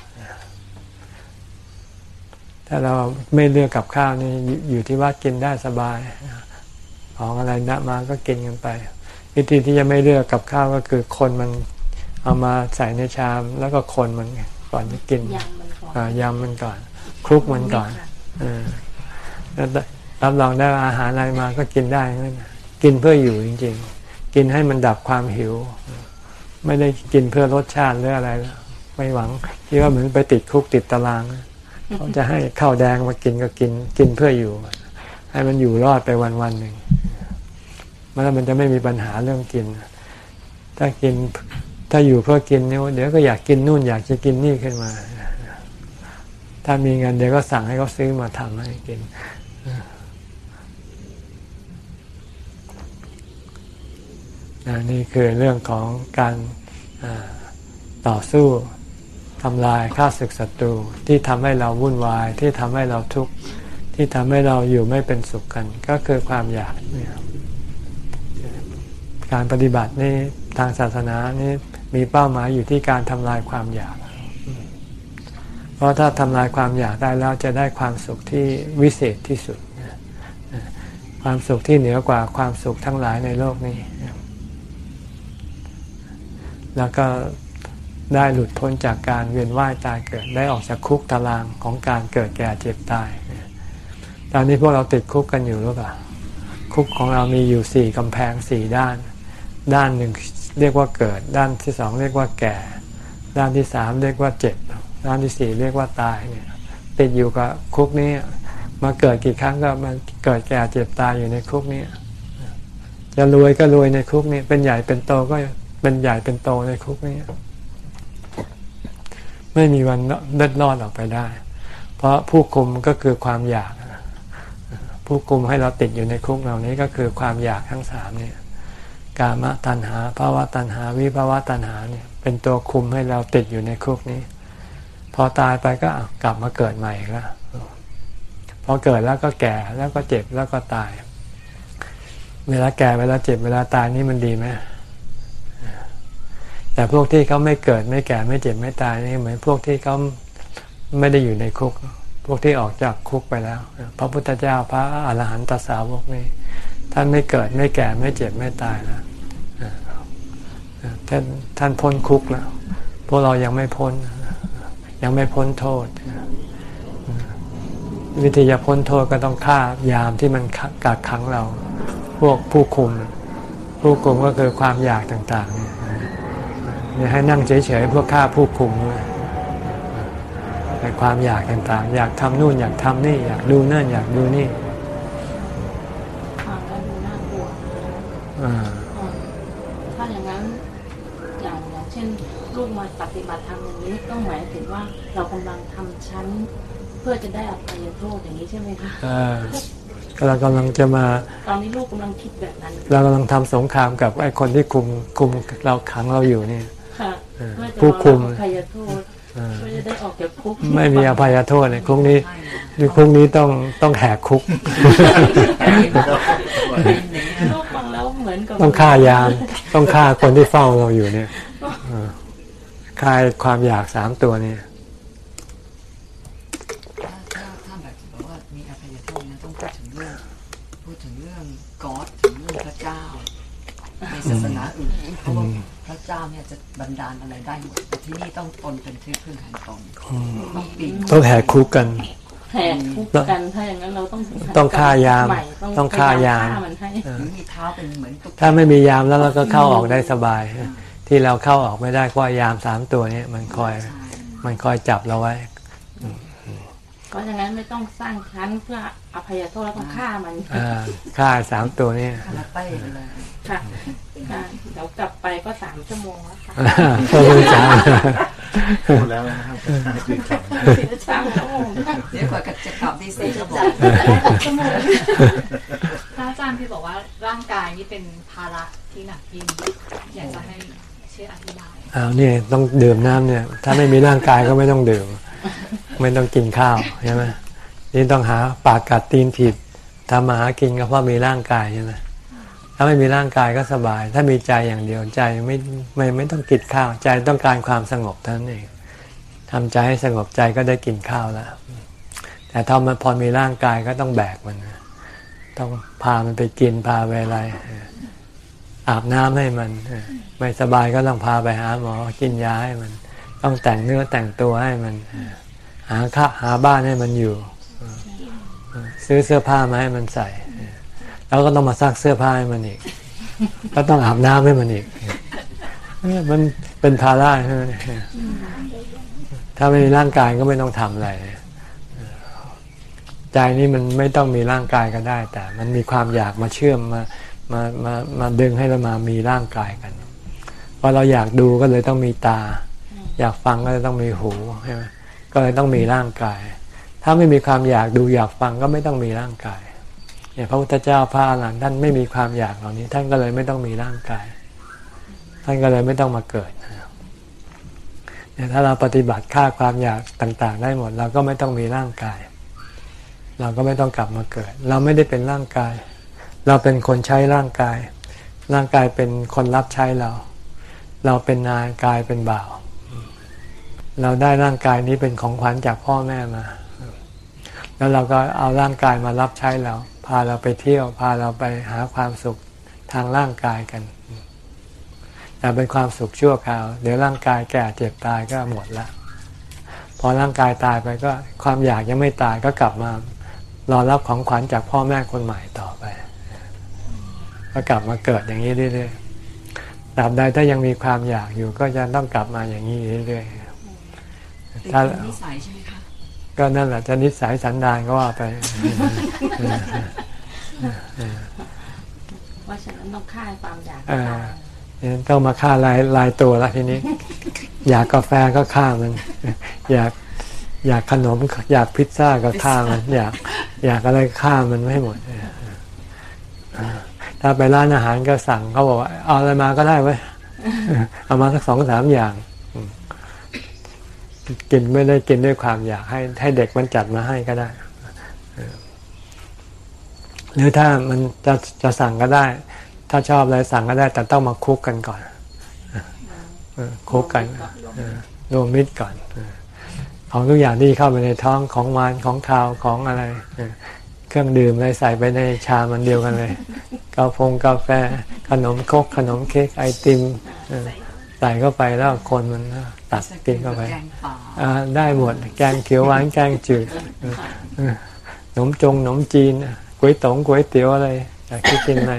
ถ้าเราไม่เลือกกับข้าวนี่อยู่ที่วัดกินได้สบาย ของอะไรนะมาก็กินกันไป วิธีที่จะไม่เลือกกับข้าวก็คือคนมันเอามาใส่ในชาม แล้วก็คนมันก่อนจะกินยำมันก่อนอ่ายำมันก่อนคลุกมันก่อนเออแล้วรับรองได้ว่าอาหารอะไรมาก็กินได้นั่นน่ะกินเพื่ออยู่จริง ๆ กินให้มันดับความหิว ไม่ได้กินเพื่อรสชาติหรืออะไรแล้วไม่หวังคิดว่าเหมือนไปติดคุกติดตาราง เขาจะให้ข้าวแดงมากินก็กิน กินเพื่ออยู่ ให้มันอยู่รอดไปวันวันหนึ่งมันมันจะไม่มีปัญหาเรื่องกิน ถ้ากินถ้าอยู่เพื่อกินเนี่ยเดี๋ยวก็อยากกินนู่นอยากจะกินนี่ขึ้นมา ถ้ามีเงินเดี๋ยวก็สั่งให้เขาซื้อมาทำให้กิน นี่คือเรื่องของการต่อสู้ ทำลายฆ่าศึกศัตรูที่ทำให้เราวุ่นวายที่ทำให้เราทุกข์ที่ทำให้เราอยู่ไม่เป็นสุขกัน ก็คือความอยากการปฏิบัตินี่ทางศาสนานี่มีเป้าหมายอยู่ที่การทำลายความอยาก เพราะถ้าทำลายความอยากได้แล้วจะได้ความสุขที่วิเศษที่สุด ความสุขที่เหนือกว่าความสุขทั้งหลายในโลกนี้ แล้วก็ ได้หลุดพ้นจากการเวียนว่ายตายเกิดได้ออกจากคุกตารางของการเกิดแก่เจ็บตายตอนนี้พวกเราติดคุกกันอยู่หรือเปล่าคุกของเรามีอยู่สี่กำแพงสี่ด้าน ด้านหนึ่งเรียกว่าเกิด ด้านที่สองเรียกว่าแก่ ด้านที่สามเรียกว่าเจ็บ ด้านที่สี่เรียกว่าตายเนี่ยติดอยู่กับคุกนี้มาเกิดกี่ครั้งก็มาเกิดแก่เจ็บตายอยู่ในคุกนี้จะรวยก็รวยในคุกนี้เป็นใหญ่เป็นโตก็เป็นใหญ่เป็นโตในคุกนี้ ไม่มีวันเล็ดรอดออกไปได้ เพราะผู้คุมก็คือความอยาก ผู้คุมให้เราติดอยู่ในคุกเหล่านี้ก็คือความอยากทั้งสามเนี่ยกามตัณหาภาวะตัณหา วิภาวะตัณหาเนี่ยเป็นตัวคุมให้เราติดอยู่ในคุกนี้ พอตายไปก็กลับมาเกิดใหม่อีกแล้วพอเกิดแล้วก็แก่แล้วก็เจ็บแล้วก็ตาย เวลาแก่เวลาเจ็บเวลาตายนี่มันดีไหม แต่พวกที่เขาไม่เกิดไม่แก่ไม่เจ็บไม่ตายนี่เหมือนพวกที่เขาไม่ได้อยู่ในคุก พวกที่ออกจากคุกไปแล้ว พระพุทธเจ้าพระอรหันตสาวกนี่ท่านไม่เกิดไม่แก่ไม่เจ็บไม่ตายแล้วท่านท่านพ้นคุกแล้วพวกเรายังไม่พ้น ยังไม่พ้นโทษ วิธีจะพ้นโทษก็ต้องฆ่ายามที่มันกักขังเรา พวกผู้คุม ผู้คุมก็คือความอยากต่างๆนี่ ให้นั่งเฉยๆพวกฆ่าผู้คุมด้วยแต่ความอยากต่างๆ อยากทำนู่นอยากทำนี่ อยากดูนั่นอยากดูนี่ฟังแล้วดูน่ากลัวอ่าอืมถ้าอย่างนั้นอย่างอย่างเช่นลูกมาปฏิบัติธรรมอย่างนี้ต้องหมายถึงว่าเรากำลังทำชั้น เพื่อจะได้อภัยโทษอย่างนี้ใช่ไหมคะเออก็เรากำลังจะมาตอนนี้ลูกกำลังคิดแบบนั้น เรากำลังทำสงครามกับไอ้คนที่คุมคุมเราขังเราอยู่เนี่ย ผู้คุมรออภัยโทษเออเพื่อจะได้ออกจากคุกไม่มีอภัยโทษในคุกนี้ในคุกนี้ต้องต้องแหกคุกลูกฟังแล้วเหมือนกับต้องฆ่ายาม ต้องฆ่าคนที่เฝ้าเราอยู่เนี่ยเออฆ่าความอยากสามตัวเนี่ยถ้าถ้าถ้าแบบบอกว่ามีอภัยโทษนะต้องพูดถึงเรื่องพูดถึงเรื่องกอดถึงเรื่องพระเจ้าในศาสนาอื่น เพราะว่าพระระเจ้าเนี่ยจะบันดาลอะไรได้หมดแต่ที่นี่ต้องตนเป็นที่พึ่งแห่งตนอืมต้องปีนต้องแหกคุกกันแหกคุกกันถ้าอย่างนั้นเราต้องถึขั้นต้องฆ่ายามใหม่ต้องฆ่ายามฆ่มันให้เอหอรือมีเท้าเป็นเหมือนตุ๊กถ้าไม่มียามแล้วเราก็เข้าออกได้สบาย ที่เราเข้าออกไม่ได้เพราะยามสามตัวนี้มันคอยใช่มันคอยจับเราไว้ เพราะฉะนั้นไม่ต้องสร้างชั้นเพื่ออภัยโทษเราต้องฆ่ามันอ่าฆ่าสามตัวนี้คาราเต้ไปเลยค่ะอ่าเดี๋ยวกลับไปก็สามชั่วโมงแล้วค่ะก็คือสามหมดแล้วนะครับให้ตื่นก่อนสามชั่วโมงค่ะเดี๋ยวกว่าจะกลับที่สี่ชั่วโมงพระอาจารย์ที่บอกว่าร่างกายนี่เป็นภาระที่หนักยิ่งอยากจะให้ช่วยอธิบายอ้าวนี่ต้องดื่มน้ำเนี่ย ถ้าไม่มีร่างกายก็ไม่ต้องดื่ม ไม่ต้องกินข้าวใช่ไหมนี่ต้องหาปากกัดตีนผิดทำมาหากินก็เพราะมีร่างกายใช่ไหมถ้าไม่มีร่างกายก็สบาย ถ้ามีใจอย่างเดียวใจไม่ไม่ไม่ต้องกินข้าวใจต้องการความสงบเท่านั้นเองทำใจให้สงบใจก็ได้กินข้าวแล้วแต่ถ้ามันพอมีร่างกายก็ต้องแบกมันต้องพามันไปกินพาไปอะไรอาบน้ำให้มัน ไม่สบายก็ต้องพาไปหาหมอกินยาให้มัน ต้องแต่งเนื้อแต่งตัวให้มัน หาข้าหาบ้านให้มันอยู่ ซื้อเสื้อผ้ามาให้มันใส่ แล้วก็ต้องมาซักเสื้อผ้าให้มันอีก ก็ต้องอาบน้ำให้มันอีก มันเป็นภาระใช่ไหมถ้าไม่มีร่างกายก็ไม่ต้องทำอะไรใจนี่มันไม่ต้องมีร่างกายก็ได้ แต่มันมีความอยากมาเชื่อมมามามามาดึงให้เรามามีร่างกายกันพอเราอยากดูก็เลยต้องมีตา อยากฟังก็เลยต้องมีหูใช่ไหมก็เลยต้องมีร่างกาย ถ้าไม่มีความอยากดูอยากฟังก็ไม่ต้องมีร่างกายเนี่ยพระพุทธเจ้าพระอรหันต์ท่านไม่มีความอยากเหล่านี้ ท่านก็เลยไม่ต้องมีร่างกาย ท่านก็เลยไม่ต้องมาเกิดเนี่ยถ้าเราปฏิบัติฆ่าความอยากต่าง ๆ ได้หมด เราก็ไม่ต้องมีร่างกาย เราก็ไม่ต้องกลับมาเกิด เราไม่ได้เป็นร่างกาย เราเป็นคนใช้ร่างกาย ร่างกายเป็นคนรับใช้เรา เราเป็นนายกายเป็นบ่าว เราได้ร่างกายนี้เป็นของขวัญจากพ่อแม่มา แล้วเราก็เอาร่างกายมารับใช้เรา พาเราไปเที่ยว พาเราไปหาความสุขทางร่างกายกัน แต่เป็นความสุขชั่วคราว เดี๋ยวร่างกายแก่เจ็บตายก็หมดละ พอร่างกายตายไปก็ความอยากยังไม่ตายก็กลับมารอรับของขวัญจากพ่อแม่คนใหม่ต่อไป ก็กลับมาเกิดอย่างนี้เรื่อยๆตราบใดถ้ายังมีความอยากอยู่ก็จะต้องกลับมาอย่างนี้เรื่อยๆ ถ้านิสัยใช่ไหมคะก็นั่นแหละจะนิสัยสันดานก็ว่าไปเพราะฉะนั้นต้องฆ่าความอยากเออเนี่ยต้องมาฆ่าลายลายตัวละทีนี้ อยากกาแฟก็ฆ่ามัน อยากอยากขนม อยากพิซซ่าก็ฆ่ามัน อยากอยากอะไรฆ่ามันไม่ให้หมดเออเออถ้าไปร้านอาหารก็สั่งเขาบอกว่าเอาอะไรมาก็ได้เว้ยเอามาสักสองสามอย่างอืม กินไม่ได้กินด้วยความอยากให้ให้เด็กมันจัดมาให้ก็ได้ หรือถ้ามันจะจะสั่งก็ได้ ถ้าชอบอะไรสั่งก็ได้ แต่ต้องมาคุกกันก่อนคุกกันรวมมิตรก่อนเออของทุกอย่างที่เข้าไปในท้องของหวานของคาวของอะไรเครื่องดื่มอะไรใส่ไปในชามมันเดียวกันเลยกาแฟกาแฟ ขนมคกขนมเค้กไอติมใส่เข้าไปแล้วคนมัน ตัดกินเข้าไปแกงป่าอ่าได้หมด แกงเขียวหวานแกงจืดเออเออขนมจงขนมจีนก๋วยต๋งก๋วยเตี๋ยวอะไรอยากกินอะไร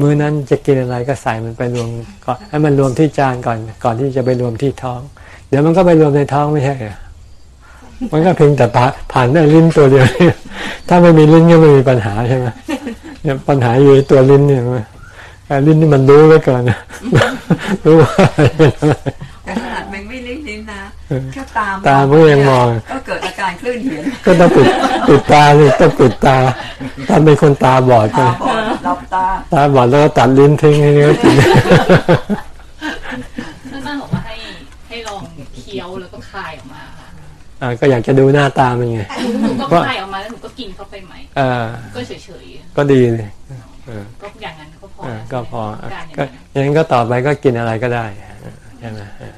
มื้อนั้นจะกินอะไรก็ใส่มันไปรวมก่อนให้มันรวมที่จานก่อน ก่อนที่จะไปรวมที่ท้อง เดี๋ยวมันก็ไปรวมในท้องไม่ใช่เหรอมันก็เพียงแต่ผ่านผ่านได้ลิ้นตัวเดียวถ้าไม่มีลิ้นก็ไม่มีปัญหาใช่ไหมเนี่ยปัญหาอยู่ที่ตัวลิ้นเนี่ยไอ้ลิ้นนี่มันรู้ไว้ก่อนนะรู้ว่าอะไรเป็ นอะไรแต่ขนาดมันไม่ลิ้นลิ้นนะเออแค่ตามตามก็ยังมองก็เกิดอาการคลื่นเหียนก็ต้องปิดปิดตาเลยต้องปิดตาถ้าเป็นคนตาบอดก็ตาบอดหลับตาตาบอดแล้วก็ตัดลิ้นทิ้งให้เนื้อกินท่านอาจารย์บอกว่าให้ให้ลองเคี้ยวแล้วก็คายออกมาค่ะอ่าก็อยากจะดูหน้าตามันไงหนูก็คายออกมาแล้วหนูก็กินเข้าไปใหม่เออก็เฉยก็ดีเลยเออๆก็อย่างนั้นก็พอเออก็พอการอย่างก็นั้นอย่างนั้นก็ต่อไปก็กินอะไรก็ได้ใช่ไหมเออ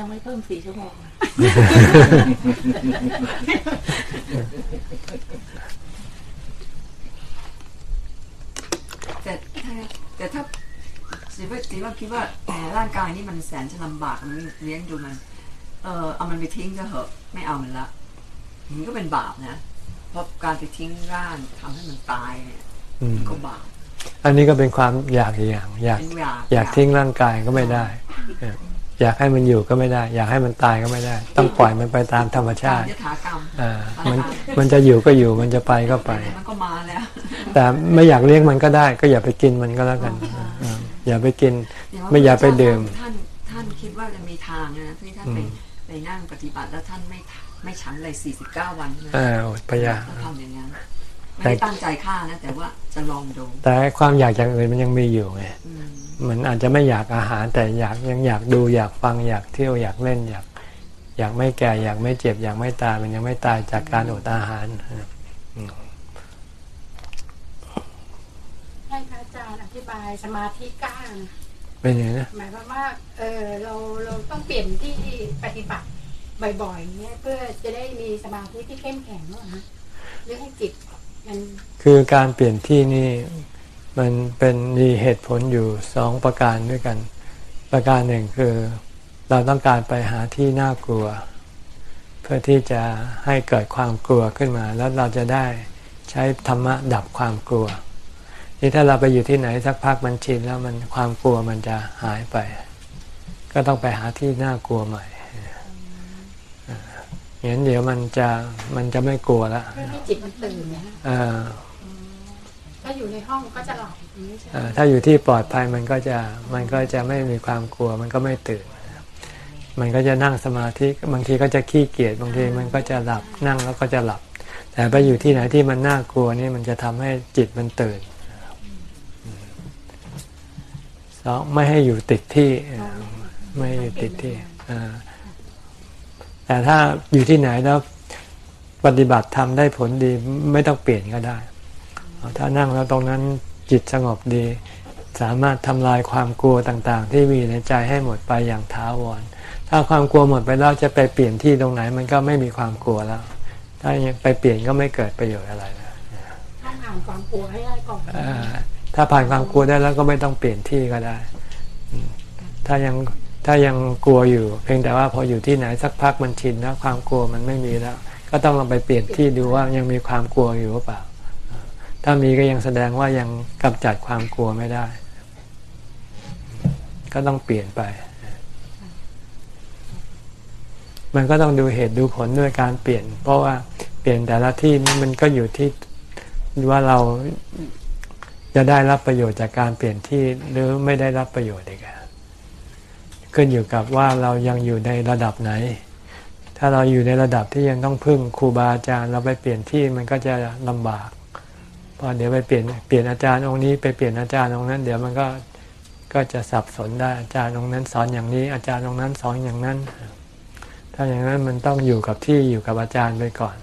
ยังไม่เพิ่มสี่ชั่วโมงอะอช่แต่ถ้าสิว่าสิว่าคิดว่าแหมร่างกายนี่มันแสนจะลำบากมันเลี้ยงดูมัน เออเอามันไปทิ้งก็เหอะไม่เอามันละมันก็เป็นบาปนะเพราะการไปทิ้งร่างทำให้มันตายเนี่ยอืมมันก็บาปอันนี้ก็เป็นความอยากอีกอย่างอยากเป็นอยากอยากทิ้งร่างกายก็ไม่ได้เอออยากให้มันอยู่ก็ไม่ได้ อยากให้มันตายก็ไม่ได้ ต้องปล่อยมันไปตามธรรมชาติยถากรรมอ่ามันมันจะอยู่ก็อยู่มันจะไปก็ไปมันก็มาแล้วแต่ไม่อยากเลี้ยงมันก็ได้ ก็อย่าไปกินมันก็แล้วกันเอออย่าไปกิน ไม่อย่าไปดื่มท่านท่านคิดว่าจะมีทางนะที่ท่านไปอืมไปนั่งปฏิบัติแล้วท่านไม่ไม่ฉันเลยสี่สิบเก้าวันนะเอออดพยาท่านทำอย่างนั้นไม่แต่ได้ตั้งใจฆ่านะแต่ว่าจะลองดูแต่ความอยากอย่างอื่นมันยังมีอยู่ไงอื มมันอาจจะไม่อยากอาหารแต่อยากยังอยากดูอยากฟังอยากเที่ยวอยากเล่นอยาก อยากไม่แก่อยากไม่เจ็บอยากไม่ตายมันยังไม่ตายจากการอดอาหารให้พระอาจารย์อธิบายสมาธิก้านะเป็นอย่างนี้นะหมายความว่าเออเราเราต้องเปลี่ยนที่ปฏิบัติบ่อยๆเนี้ยเพื่อจะได้มีสมาธิที่เข้มแข็งหรอฮะหรือให้จิตมันคือการเปลี่ยนที่นี่ มันเป็นมีเหตุผลอยู่สองประการด้วยกัน ประการหนึ่งคือเราต้องการไปหาที่น่ากลัว เพื่อที่จะให้เกิดความกลัวขึ้นมา แล้วเราจะได้ใช้ธรรมะดับความกลัวนี่ถ้าเราไปอยู่ที่ไหนสักพักมันชินแล้วมันความกลัวมันจะหายไป ก็ต้องไปหาที่น่ากลัวใหม่อย่างนั้นเดี๋ยวมันจะมันจะไม่กลัวละเพื่อให้จิตมันตื่นนะฮะเออถ้าอยู่ในห้องก็จะหลับถ้าอยู่ที่ปลอดภัยมันก็จะมันก็จะไม่มีความกลัว มันก็ไม่ตื่น มันก็จะนั่งสมาธิบางทีก็จะขี้เกียจบางทีมันก็จะหลับนั่งแล้วก็จะหลับ แต่ไปอยู่ที่ไหนที่มันน่ากลัวนี่มันจะทำให้จิตมันตื่นสองไม่ให้อยู่ติดที่ไม่อยู่ติดที่แต่ถ้าอยู่ที่ไหนแล้วปฏิบัติทำได้ผลดีไม่ต้องเปลี่ยนก็ได้ ถ้านั่งแล้วตรงนั้นจิตสงบดี สามารถทำลายความกลัวต่างๆ ที่มีในใจให้หมดไปอย่างท้าวร ถ้าความกลัวหมดไปแล้วจะไปเปลี่ยนที่ตรงไหนมันก็ไม่มีความกลัวแล้ว ถ้ายังไปเปลี่ยนก็ไม่เกิดประโยชน์อะไรนะต้องผ่านความกลัวให้ได้ก่อนอ่าถ้าผ่านความกลัวได้แล้วก็ไม่ต้องเปลี่ยนที่ก็ได้อืมถ้ายังถ้ายังกลัวอยู่ เพียงแต่ว่าพออยู่ที่ไหนสักพักมันชินแล้วความกลัวมันไม่มีแล้ว ก็ต้องลองไปเปลี่ยนที่ดูว่ายังมีความกลัวอยู่หรือเปล่า ถ้ามีก็ยังแสดงว่ายังกำจัดความกลัวไม่ได้ ก็ต้องเปลี่ยนไป มันก็ต้องดูเหตุดูผลด้วยการเปลี่ยน เพราะว่าเปลี่ยนแต่ละที่นี่มันก็อยู่ที่ว่าเราจะได้รับประโยชน์จากการเปลี่ยนที่หรือไม่ได้รับประโยชน์อีกอะขึ้นอยู่กับว่าเรายังอยู่ในระดับไหน ถ้าเราอยู่ในระดับที่ยังต้องพึ่งครูบาอาจารย์ เราไปเปลี่ยนที่มันก็จะลำบาก พอเดี๋ยวไปเปลี่ยนเปลี่ยนอาจารย์องค์นี้ไปเปลี่ยนอาจารย์องค์นั้น เดี๋ยวมันก็ก็จะสับสนได้อาจารย์องค์นั้นสอนอย่างนี้ อาจารย์องค์นั้นสอนอย่างนั้น ถ้าอย่างนั้นมันต้องอยู่กับที่อยู่กับอาจารย์ไปก่อน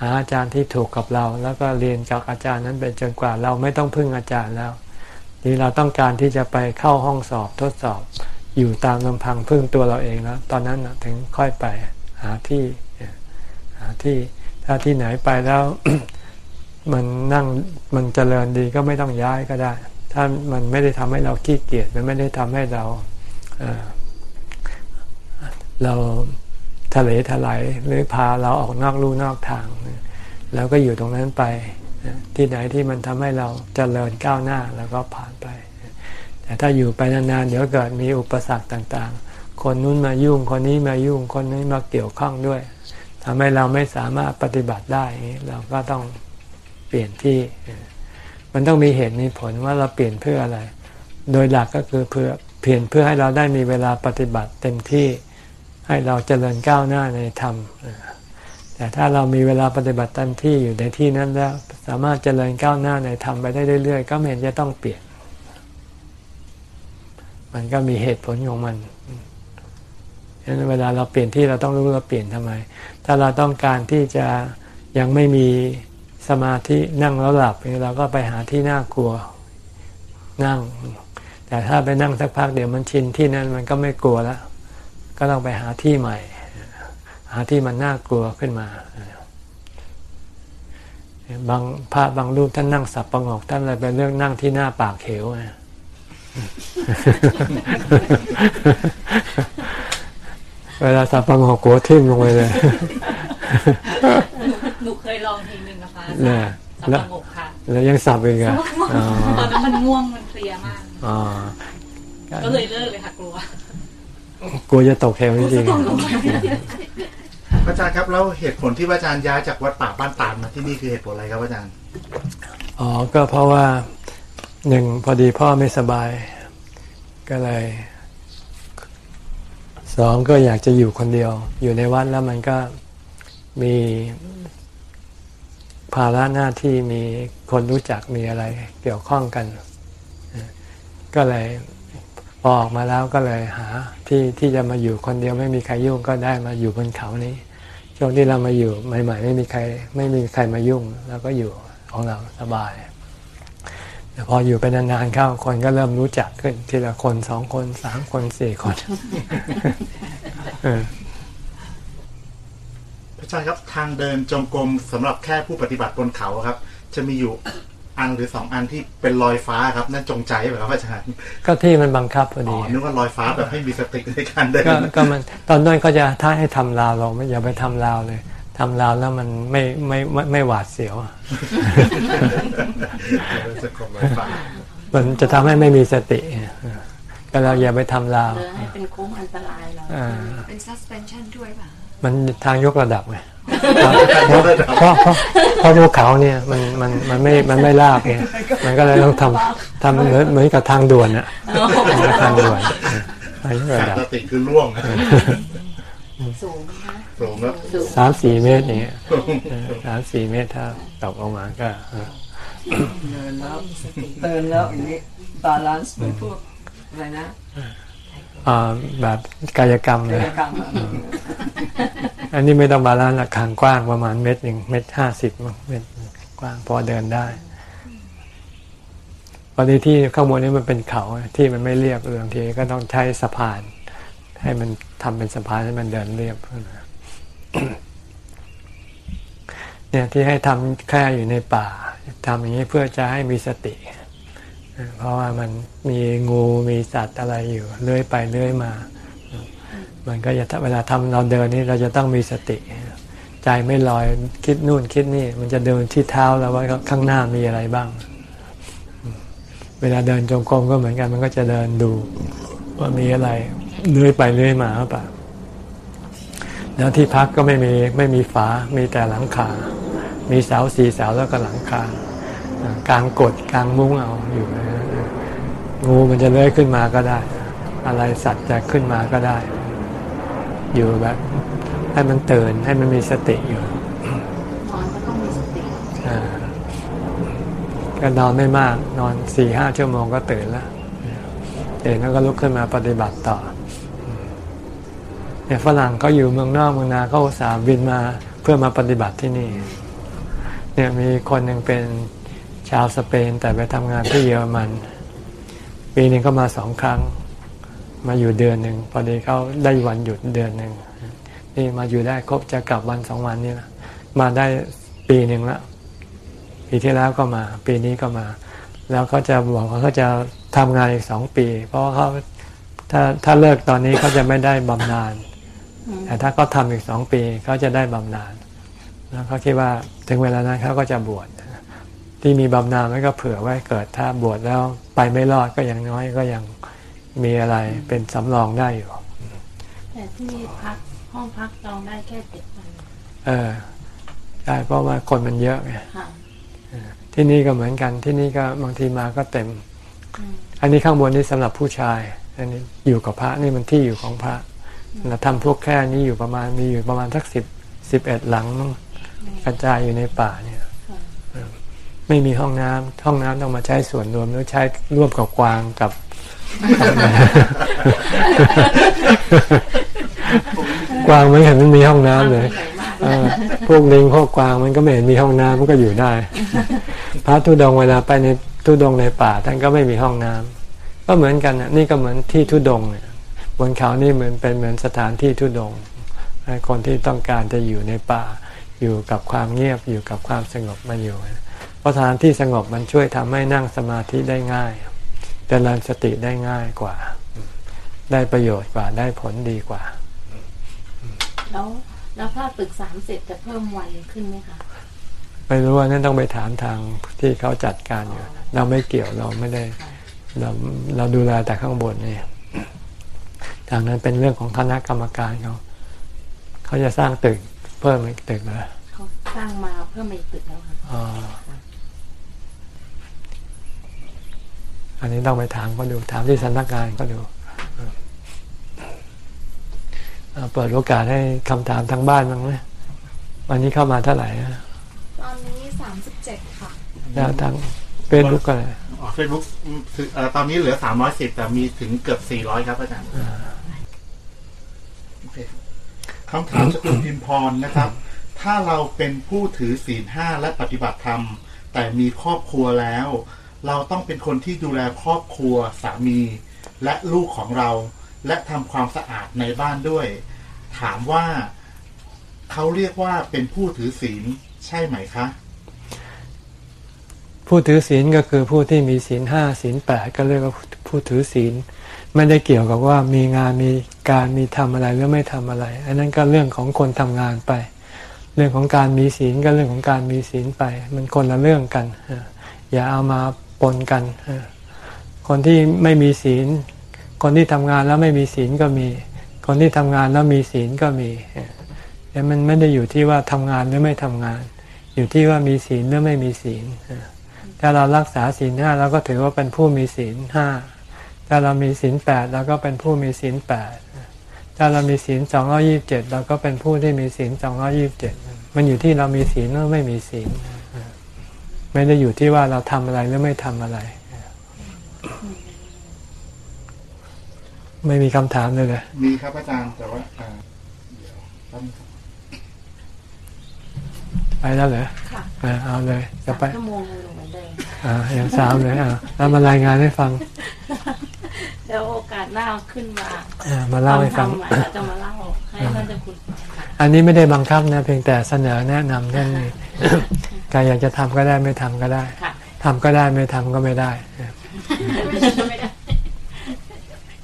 หาอาจารย์ที่ถูกกับเรา แล้วก็เรียนจากอาจารย์นั้นไปจนกว่าเราไม่ต้องพึ่งอาจารย์แล้วนี่เราต้องการที่จะไปเข้าห้องสอบทดสอบ อยู่ตามลำพังพึ่งตัวเราเองแล้วตอนนั้นถึงค่อยไปหาที่หาที่ถ้าที่ไหนไปแล้ว มันนั่งมันเจริญดีก็ไม่ต้องย้ายก็ได้ ถ้ามันไม่ได้ทำให้เราขี้เกียจมันไม่ได้ทำให้เราเเราทะเลทลายหรือพาเราออกนอกลู่นอกทางเราก็อยู่ตรงนั้นไปที่ไหนที่มันทำให้เราเจริญก้าวหน้าแล้วก็ผ่านไป แต่ถ้าอยู่ไปนานๆเดี๋ยวเกิดมีอุปสรรคต่างๆ คนนู้นมายุ่งคนนี้มายุ่งคนนี้มาเกี่ยวข้องด้วยทำให้เราไม่สามารถปฏิบัติได้เราก็ต้อง เปลี่ยนที่ มันต้องมีเหตุมีผลว่าเราเปลี่ยนเพื่ออะไร โดยหลักก็คือเพื่อเปลี่ยนเพื่อให้เราได้มีเวลาปฏิบัติเต็มที่ให้เราเจริญก้าวหน้าในธรรมแต่ถ้าเรามีเวลาปฏิบัติเต็มที่อยู่ในที่นั้นแล้ว สามารถเจริญก้าวหน้าในธรรมไปได้เรื่อยๆ ก็ไม่เห็นจะต้องเปลี่ยน มันก็มีเหตุผลของมันฉะนั้นเวลาเราเปลี่ยนที่เราต้องรู้เราเปลี่ยนทำไม ถ้าเราต้องการที่จะยังไม่มี สมาธินั่งแล้วหลับเราก็ไปหาที่น่ากลัวนั่ง แต่ถ้าไปนั่งสักพักเดี๋ยวมันชินที่นั้นมันก็ไม่กลัวแล้ว ก็ต้องไปหาที่ใหม่ หาที่มันน่ากลัวขึ้นมาบางพระบางรูปท่านนั่งสับประงกท่านเลยไปเลือกนั่งที่หน้าปากเขวเวลาสับประงกหัวทิ่มลงไปเลย หนูเคยลองทีหนึ่งนะคะเนี่ยสับแล้วปะงกค่ะ แล้วยังสับอีกอะอ๋อตอนนั้นมันง่วงมันเพลียมากอ๋อก็เลยเลิกเลยค่ะกลัว กลัวจะตกเหวจริงพระอาจารย์ครับแล้วเหตุผลที่พระอาจารย์ย้ายจากวัดป่าบ้านตาดมาที่นี่คือเหตุผลอะไรครับพระอาจารย์ๆอ๋อ ก็เพราะว่าหนึ่งพอดีพ่อไม่สบาย ก็เลยสองก็อยากจะอยู่คนเดียว อยู่ในวัดแล้วมันก็ มีภาระหน้าที่มีคนรู้จักมีอะไรเกี่ยวข้องกัน ก็เลยพอออกมาแล้วก็เลยหาที่ที่จะมาอยู่คนเดียวไม่มีใครยุ่งก็ได้มาอยู่บนเขานี้ช่วงที่เรามาอยู่ใหม่ ๆ ไม่มีใคร ไม่มีใครมายุ่งแล้วก็อยู่ของเราสบายแต่พออยู่ไปนานๆเข้าคนก็เริ่มรู้จักขึ้น ทีละคนสองคนสามคนสี่คน เออพระอาจารย์ครับทางเดินจงกรมสำหรับแค่ผู้ปฏิบัติบนเขาครับ จะมีอยู่อันหรือสองอันที่เป็นลอยฟ้าครับนั่นจงใจไหมครับพระอาจารย์ก็ที่มันบังคับพออ๋ดีอนึกว่าลอยฟ้าแบบให้มีสติในการเดินก็ก็มันตอนนั้นก็จะถ้าให้ทำลาวเราไม่อย่าไปทำลาวเลยทำลาวแล้วมันไม่ไม่ไม่ไม่หวาดเสียวจะกรมลอยฟ้ามันจะทำให้ไม่มีสติก็เราอย่าไปทำลาวเดินให้เป็นโค้งอันตรายหน่อยอ่าเป็น suspension ด้วยป่ะ มันทางยกระดับไงเพราะเพราะเพราะเพราะภูเขาเนี่ยมันมันมันไม่มันไม่ลาบไงมันก็เลยต้องทำทำเหมือนเหมือนกับทางด่วนอะเหมือนกับทางด่วนทางยกระขาดดับสติคือล่วงสูงนะคะสูงแล้วสูงสามสี่เมตรอย่างเงี้ยเออสามสี่เมตรถ้าตกลงมาก็เออเดินแล้วเดินแล้วอย่างนี้ balance เหมือนพวกอะไรนะอ่า แบบกายกรรมเลกิยจกรรมอะอันนี้ไม่ต้อง balance ละทางกว้างประมาณเมตรหนึ่งเมตรห้าสิบมั้งเมตรกว้างพอเดินได้พอดีที่ข้างบนนี้มันเป็นเขาที่มันไม่เรียบเรืองทีก็ต้องใช้สะพาน ให้มันทำเป็นสะพานให้มันเดินเรียบขึ้นมาเนี่ยที่ให้ทำแค่อยู่ในป่าทำอย่างนี้เพื่อจะให้มีสติ เพราะว่ามันมีงูมีสัตว์อะไรอยู่เลื้อยไปเลื้อยมา มันก็จะเวลาทำเราเดินนี่เราจะต้องมีสติ ใจไม่ลอยคิดนู่นคิดนี่ มันจะเดินที่เท้าแล้วว่าข้างหน้ามีอะไรบ้าง เวลาเดินจงกรมก็เหมือนกัน มันก็จะเดินดูว่ามีอะไรเลื้อยไปเลื้อยมาหรือเปล่าแล้วที่พักก็ไม่มีไม่มีฝา มีแต่หลังคา มีเสาสีเสาแล้วก็หลังคา กลางกดกลางมุ้งเอาอยู่นะงูมันจะเลื้อยขึ้นมาก็ได้ อะไรสัตว์จะขึ้นมาก็ได้ อยู่แบบให้มันตื่นให้มันมีสติอยู่นอนก็ต้องมีสติอ่าก็นอนไม่มากนอนสี่ห้าชั่วโมงก็ตื่นแล้วตื่นแล้วก็ลุกขึ้นมาปฏิบัติต่อเนี่ยฝรั่งเขาอยู่เมืองนอกเมืองนาเขาอุตส่าห์บินมาเพื่อมาปฏิบัติที่นี่ เนี่ยมีคนหนึ่งเป็น ชาวสเปนแต่ไปทำงานที่เยอรมัน ปีหนึ่งก็มาสองครั้ง มาอยู่เดือนหนึ่งพอดีเขาได้วันหยุดเดือนหนึ่งนี่มาอยู่ได้ครบจะกลับวันสองวันนี่ละมาได้ปีหนึ่งล้วปีที่แล้วก็มา ปีนี้ก็มา แล้วเขาจะบอกว่าเขาจะทำงานอีกสองปี เพราะว่าเขาถ้าถ้าเลิกตอนนี้เขาจะไม่ได้บำนาญแต่ถ้าเขาทำอีกสองปีเขาจะได้บำนาญแล้วเขาคิดว่าถึงเวลานั้นเขาก็จะบวช ที่มีบำนาญไว้ก็เผื่อไว้เกิดถ้าบวชแล้วไปไม่รอดก็ยังน้อยก็ยังมีอะไรเป็นสำรองได้อยู่ แต่ที่พักห้องพักจองได้แค่เจ็ดวันเออใช่เพราะว่าคนมันเยอะไงค่ะที่นี่ก็เหมือนกันที่นี่ก็บางทีมาก็เต็มอืมอันนี้ข้างบนนี่สำหรับผู้ชาย อันนี้อยู่กับพระนี่มันที่อยู่ของพระเราทำพวกแค่นี้อยู่ประมาณมีอยู่ประมาณสักสิบสิบเอ็ดหลังมั้งกระจายอยู่ในป่าเนี่ยค่ะเออ ไม่มีห้องน้ำห้องน้ำต้องมาใช้ส่วนรวมหรือใช้ร่วมกับกวางกับกวางไม่เห็นมันมีห้องน้ำเลยใหญ่มากเออพวกลิงพวกกวางมันก็ไม่เห็นมีห้องน้ำมันก็อยู่ได้ พระธุดงค์เวลาไปในธุดงค์ในป่าท่านก็ไม่มีห้องน้ำก็เหมือนกันน่ะนี่ก็เหมือนที่ธุดงค์เนี่ยบนเขานี่เหมือนเป็นเหมือนสถานที่ธุดงค์ให้คนที่ต้องการจะอยู่ในป่าออยู่กับความเงียบอยู่กับความสงบมาอยู่ เพราะสถานที่สงบมันช่วยทำให้นั่งสมาธิได้ง่ายเจริญสติได้ง่ายกว่า ได้ประโยชน์กว่าได้ผลดีกว่า แล้วแล้วถ้าตึกสามเสร็จจะเพิ่มวันขึ้นไหมคะไม่รู้ว่านั่นต้องไปถามทางที่เขาจัดการอยู่ เราไม่เกี่ยวเราไม่ได้ เราเราดูแลแต่ข้างบนนี่ทางนั้นเป็นเรื่องของคณะกรรมการเขาเขาจะสร้างตึกเพิ่มอีกตึกนะเขาสร้างมาเพิ่มมาอีกตึกแล้วค่ะ อ๋ออันนี้ต้องไปถามเขาดูถามที่สำนักงานก็ดูเอาเปิดโอกาสให้คำถามทางบ้านบ้างไหมวันนี้เข้ามาเท่าไหร่นะตอนนี้สามสิบเจ็ดค่ะแล้วทางเฟซบุ๊กก็เลยเฟซบุ๊กตอนนี้เหลือสามร้อยสิบแต่มีถึงเกือบสี่ร้อยครับอาจารย์โอเคคำถามจากคุณพิมพรนะครับ ถ้าเราเป็นผู้ถือศีลห้าและปฏิบัติธรรม แต่มีครอบครัวแล้ว เราต้องเป็นคนที่ดูแลครอบครัวสามี และลูกของเรา และทำความสะอาดในบ้านด้วย ถามว่าเขาเรียกว่าเป็นผู้ถือศีลใช่ไหมคะ ผู้ถือศีลก็คือผู้ที่มีศีลห้าศีลแปดก็เรียกว่าผู้ถือศีลไม่ได้เกี่ยวกับว่ามีงานมีการมีทำอะไรหรือไม่ทำอะไร อันนั้นก็เรื่องของคนทำงานไป เรื่องของการมีศีลก็เรื่องของการมีศีลไป มันคนละเรื่องกัน อย่าเอามา ปนกัน คนที่ไม่มีศีล คนที่ทำงานแล้วไม่มีศีลก็มี คนที่ทำงานแล้วมีศีลก็มีแต่มันไม่ได้อยู่ที่ว่าทำงานหรือไม่ทำงาน อยู่ที่ว่ามีศีลหรือไม่มีศีลถ้าเรารักษาศีลห้าเราก็ถือว่าเป็นผู้มีศีลห้าถ้าเรามีศีลแปดเราก็เป็นผู้มีศีลแปดถ้าเรามีศีลสองร้อยี่บเจ็ดเราก็เป็นผู้ที่มีศีลสองร้อยี่บเจ็ดมันอยู่ที่เรามีศีลหรือไม่มีศีล ไม่ได้อยู่ที่ว่าเราทำอะไรหรือไม่ทำอะไร ไม่มีคำถามเลยเลยมีครับอาจารย์แต่ว่าอ่าเดี๋ยวแป๊บนึงครับไปแล้วเหรอค่ะอ่าเอาเลยจะไปชั่วโมงเลยเหมือนเดิมอ่าอย่างสามเลยอ่าแล้วมารายงานให้ฟัง แล้วโอกาสหน้าขึ้นมาอ่ามาเล่าให้ฟังทำใหม่เราจะมาเล่าให้ท่านเจ้าคุณฟังค่ะอันนี้ไม่ได้บังคับนะ เพียงแต่เสนอแนะนำแค่นี้ ใครอยากจะทำก็ได้ไม่ทำก็ได้ค่ะทำก็ได้ไม่ทำก็ไม่ได้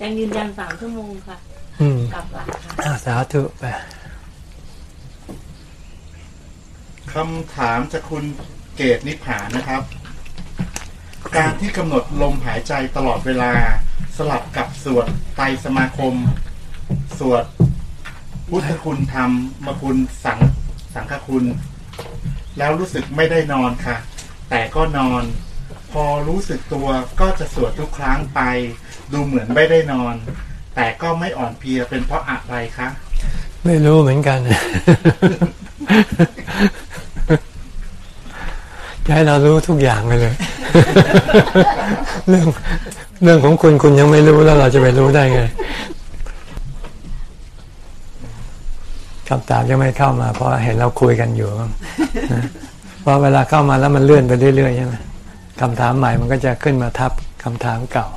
ยังยืนยันสามชั่วโมงค่ะอืมกลับหลังค่ะอ่าสาธุไปคำถามจากคุณเกตนิพานะครับ การที่กำหนดลมหายใจตลอดเวลาสลับกับสวดไตรสมาคม สวดพุทธคุณธรรมมคุณสังสังฆคุณ แล้วรู้สึกไม่ได้นอนค่ะ แต่ก็นอน พอรู้สึกตัวก็จะสวดทุกครั้งไป ดูเหมือนไม่ได้นอน แต่ก็ไม่อ่อนเพลียเป็นเพราะอะไรคะไม่รู้เหมือนกันจะให้เรารู้ทุกอย่างไปเลย เรื่องเรื่องของคุณคุณยังไม่รู้แล้วเราจะไปรู้ได้ไง คำถามยังไม่เข้ามา เพราะเห็นเราคุยกันอยู่เพราะเวลาเข้ามาแล้วมันเลื่อนไปเรื่อยๆใช่ไหมคำถามใหม่มันก็จะขึ้นมาทับคำถามเก่า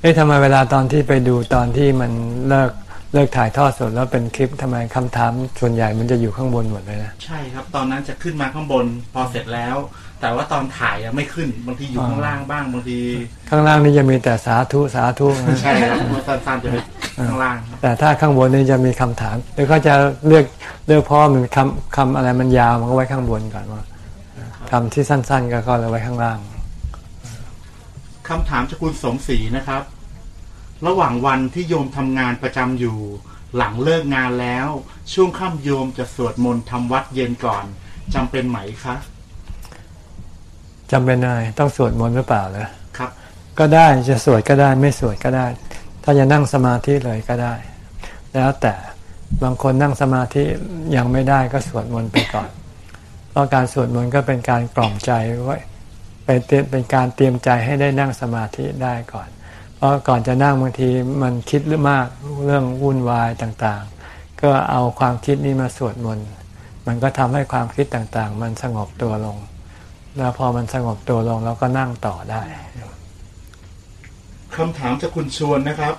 เอ๊ะทำไมเวลาตอนที่ไปดูตอนที่มันเลิกเลิกถ่ายทอดสดแล้วเป็นคลิปทำไมคำถามส่วนใหญ่มันจะอยู่ข้างบนหมดเลยนะ ใช่ครับ ตอนนั้นจะขึ้นมาข้างบน พอเสร็จแล้ว แต่ว่าตอนถ่ายยังไม่ขึ้นบางทีอยู่ข้างล่างบ้างบางที ข้างล่างนี่จะมีแต่สาธุสาธุนะใช่ครับเมื่อสั้นๆจะเป็นข้างล่างครับแต่ถ้าข้างบนนี่จะมีคำถามหรือเขาจะเลือกเลือกเพราะมันคำคำอะไรมันยาวมันก็ไว้ข้างบนก่อนว่าคำที่สั้น ๆ ก็ก็เลยไว้ข้างล่างคำถามจากคุณสมศรีนะครับ ระหว่างวันที่โยมทำงานประจำอยู่ หลังเลิกงานแล้ว ช่วงค่ำโยมจะสวดมนต์ทำวัดเย็นก่อนจำเป็นไหมคะ จำเป็นอะไรต้องสวดมนต์หรือเปล่าเลยครับ ก็ได้จะสวดก็ได้ไม่สวดก็ได้ ถ้าจะนั่งสมาธิเลยก็ได้ แล้วแต่บางคนนั่งสมาธิยังไม่ได้ก็สวดมนต์ไปก่อน เพราะการสวดมนต์ก็เป็นการกล่อมใจไว้เป็นเตรียมเป็นการเตรียมใจให้ได้นั่งสมาธิได้ก่อน เพราะก่อนจะนั่งบางทีมันคิดเรื่องมากเรื่องวุ่นวายต่างๆ ก็เอาความคิดนี้มาสวดมนต์ มันก็ทำให้ความคิดต่างๆ มันสงบตัวลง แล้วพอมันสงบตัวลงเราก็นั่งต่อได้คำถามจากคุณชวนนะครับ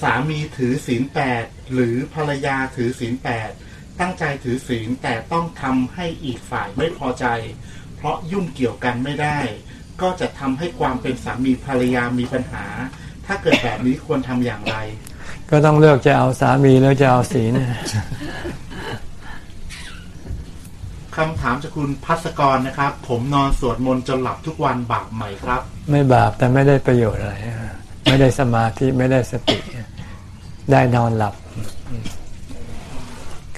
สามีถือศีลแปดหรือภรรยาถือศีลแปดตั้งใจถือศีลแต่ต้องทำให้อีกฝ่ายไม่พอใจ เพราะยุ่งเกี่ยวกันไม่ได้ ก็จะทำให้ความเป็นสามีภรรยามีปัญหา ถ้าเกิดแบบนี้ควรทำอย่างไร ก็ต้องเลือกจะเอาสามีแล้วจะเอาศีล คำถามจากคุณพัสกรนะครับ ผมนอนสวดมนต์จนหลับทุกวันบาปไหมครับ ไม่บาปแต่ไม่ได้ประโยชน์อะไร ไม่ได้สมาธิไม่ได้สติ ได้นอนหลับ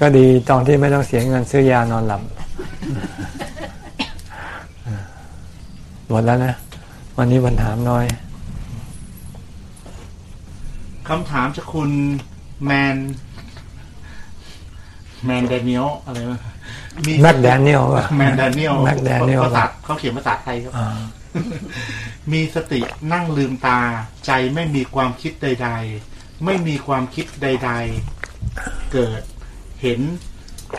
ก็ดีตอนที่ไม่ต้องเสียเงินซื้อยานอนหลับ หมดแล้วนะ วันนี้วันถามน้อยคำถามจากคุณแมน แมนแดเนียลอะไรวะ แมคแดเนียลป่ะแมนแดเนียลแมคแดเนียลภาษาเขาเขียนภาษาไทยครับอ่ามีสตินั่งลืมตา ใจไม่มีความคิดใด ๆ ไม่มีความคิดใด ๆ เกิด เห็น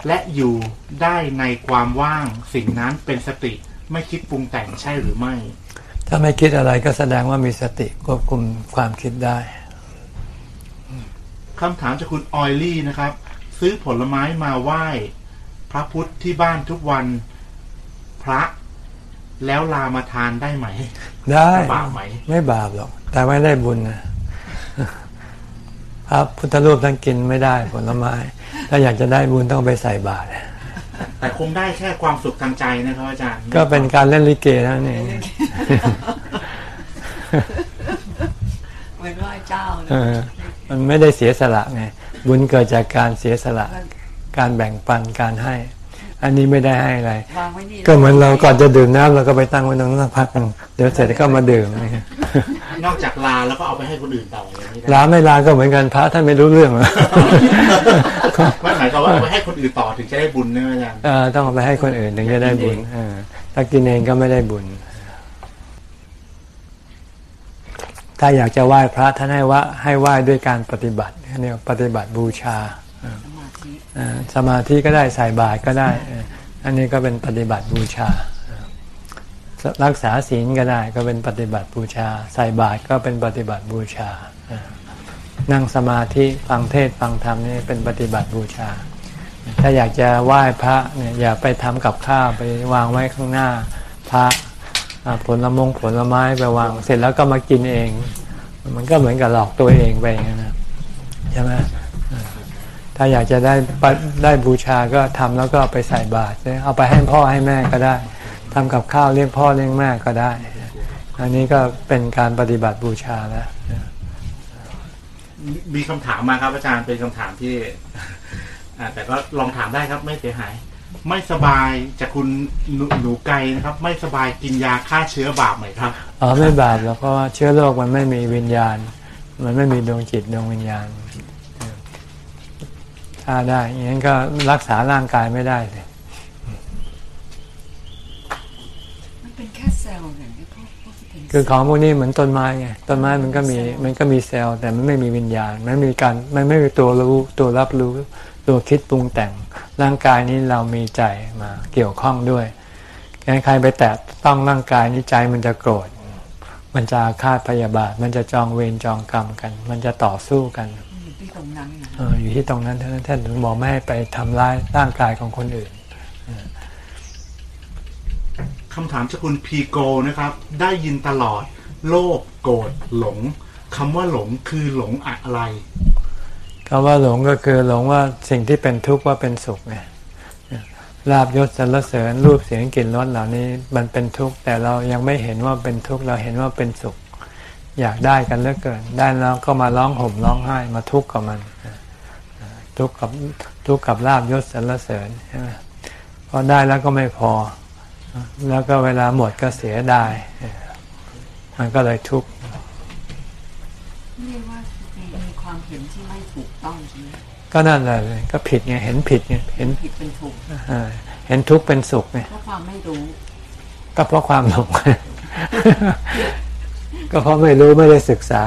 และอยู่ได้ในความว่าง สิ่งนั้นเป็นสติไม่คิดปรุงแต่งใช่หรือไม่ ถ้าไม่คิดอะไรก็แสดงว่ามีสติควบคุมความคิดได้คำถามจากคุณออยลี่นะครับ ซื้อผลไม้มาไหว้ พระพุทธที่บ้านทุกวันพระแล้วลามาทานได้ไหม ได้บาปไหม ไม่บาปหรอก แต่ไม่ได้บุญนะพระพุทธรูปท่านกินไม่ได้ผลไม้ ถ้าอยากจะได้บุญต้องไปใส่บาตรแต่คงได้แค่ความสุขทางใจนะครับอาจารย์ ก็เป็นการเล่นลิเกนั่นเองเหมือนไหว้เจ้านะเออมันไม่ได้เสียสละไงบุญเกิดจากการเสียสละ การแบ่งปันการให้ อันนี้ไม่ได้ให้อะไรวางไว้นี่ก็เหมือนเราก่อนจะดื่มน้ำเราก็ไปตั้งไว้ตรงนั้นสักพักหนึ่งเดี๋ยวเสร็จก็มาดื่มนี่นอกจากลาแล้วก็เอาไปให้คนอื่นต่ออย่างนี้ได้ลาไม่ลาก็เหมือนกันพระท่านไม่รู้เรื่องหรอกไม่หมายความว่าเอาไปให้คนอื่นต่อถึงจะได้บุญนะอาจารย์เออต้องเอาไปให้คนอื่นถึงจะได้บุญเออถ้ากินเองก็ไม่ได้บุญถ้าอยากจะไหว้พระท่านให้ว่าให้ไหว้ด้วยการปฏิบัติเนี่ยปฏิบัติบูชา สมาธิก็ได้ใส่บาตรก็ได้ อันนี้ก็เป็นปฏิบัติบูชา รักษาศีลก็ได้ก็เป็นปฏิบัติบูชา ใส่บาตรก็เป็นปฏิบัติบูชา นั่งสมาธิฟังเทศฟังธรรมนี่เป็นปฏิบัติบูชา ถ้าอยากจะไหว้พระเนี่ยอย่าไปทำกับข้าวไปวางไว้ข้างหน้าพระอ่าผลมงผลละไม้ไปวางเสร็จแล้วก็มากินเอง มันก็เหมือนกับหลอกตัวเองไปอย่างนั้นนะใช่ไหม ถ้าอยากจะได้ปะได้บูชาก็ทำแล้วก็เอาไปใส่บาตรเอาไปให้พ่อให้แม่ก็ได้ทำกับข้าวเลี้ยงพ่อเลี้ยงแม่ก็ได้ อันนี้ก็เป็นการปฏิบัติบูชาแล้วมีมีคำถามมาครับอาจารย์เป็นคำถามที่อ่าแต่ก็ลองถามได้ครับไม่เสียหาย ไม่สบายจากคุณหนูหนูไกลนะครับ ไม่สบายกินยาฆ่าเชื้อบาปไหมครับอ๋อไม่บาปหรอกเพราะว่าเชื้อโรคมันไม่มีวิญญาณ มันไม่มีดวงจิตดวงวิญญาณ ถ้าได้อย่างนั้นก็รักษาร่างกายไม่ได้เลยมันเป็นแค่เซลล์อย่างที่เขาพูดถึงคือของพวกนี้เหมือนต้นไม้ไงต้นไม้มันก็มีมันก็มีเซลล์แต่มันไม่มีวิญญาณมันไม่มีการมันไม่มีตัวรู้ตัวรับรู้ตัวคิดปรุงแต่ง ร่างกายนี้เรามีใจมาเกี่ยวข้องด้วยใครไปแตะต้องร่างกายนี้ใจมันจะโกรธ มันจะอาฆาตพยาบาท มันจะจองเวรจองกรรมกัน มันจะต่อสู้กัน อยู่ที่ตรงนั้นนะเอออยู่ที่ตรงนั้นเท่านั้นท่านถึงบอกไม่ให้ไปทำร้ายร่างกายของคนอื่นคำถามจากคุณพีโกนะครับ ได้ยินตลอด โลภโกรธหลงคำว่าหลงคือหลงอะไรคำว่าหลงก็คือหลงว่าสิ่งที่เป็นทุกข์ว่าเป็นสุขไงลาบยศสรรเสริญรูปเสียงกลิ่นรสเหล่านี้มันเป็นทุกข์แต่เรายังไม่เห็นว่าเป็นทุกข์เราเห็นว่าเป็นสุข อยากได้กันเหลือเกิน ได้แล้วก็มาร้องห่มร้องไห้มาทุกข์กับมัน ทุกข์กับทุกข์กับลาบยศสรรเสริญใช่ไหมพอได้แล้วก็ไม่พอ แล้วก็เวลาหมดก็เสียดายมันก็เลยทุกข์เรียกว่ามีความเห็นที่ไม่ถูกต้องใช่ไหมก็นั่นแหละเลยก็ผิดไงเห็นผิดไงเห็นผิดเป็นถูกเออเห็นทุกข์เป็นสุขไงเพราะความไม่รู้ก็เพราะความหลงก็เพราะไม่รู้ไม่ได้ศึกษา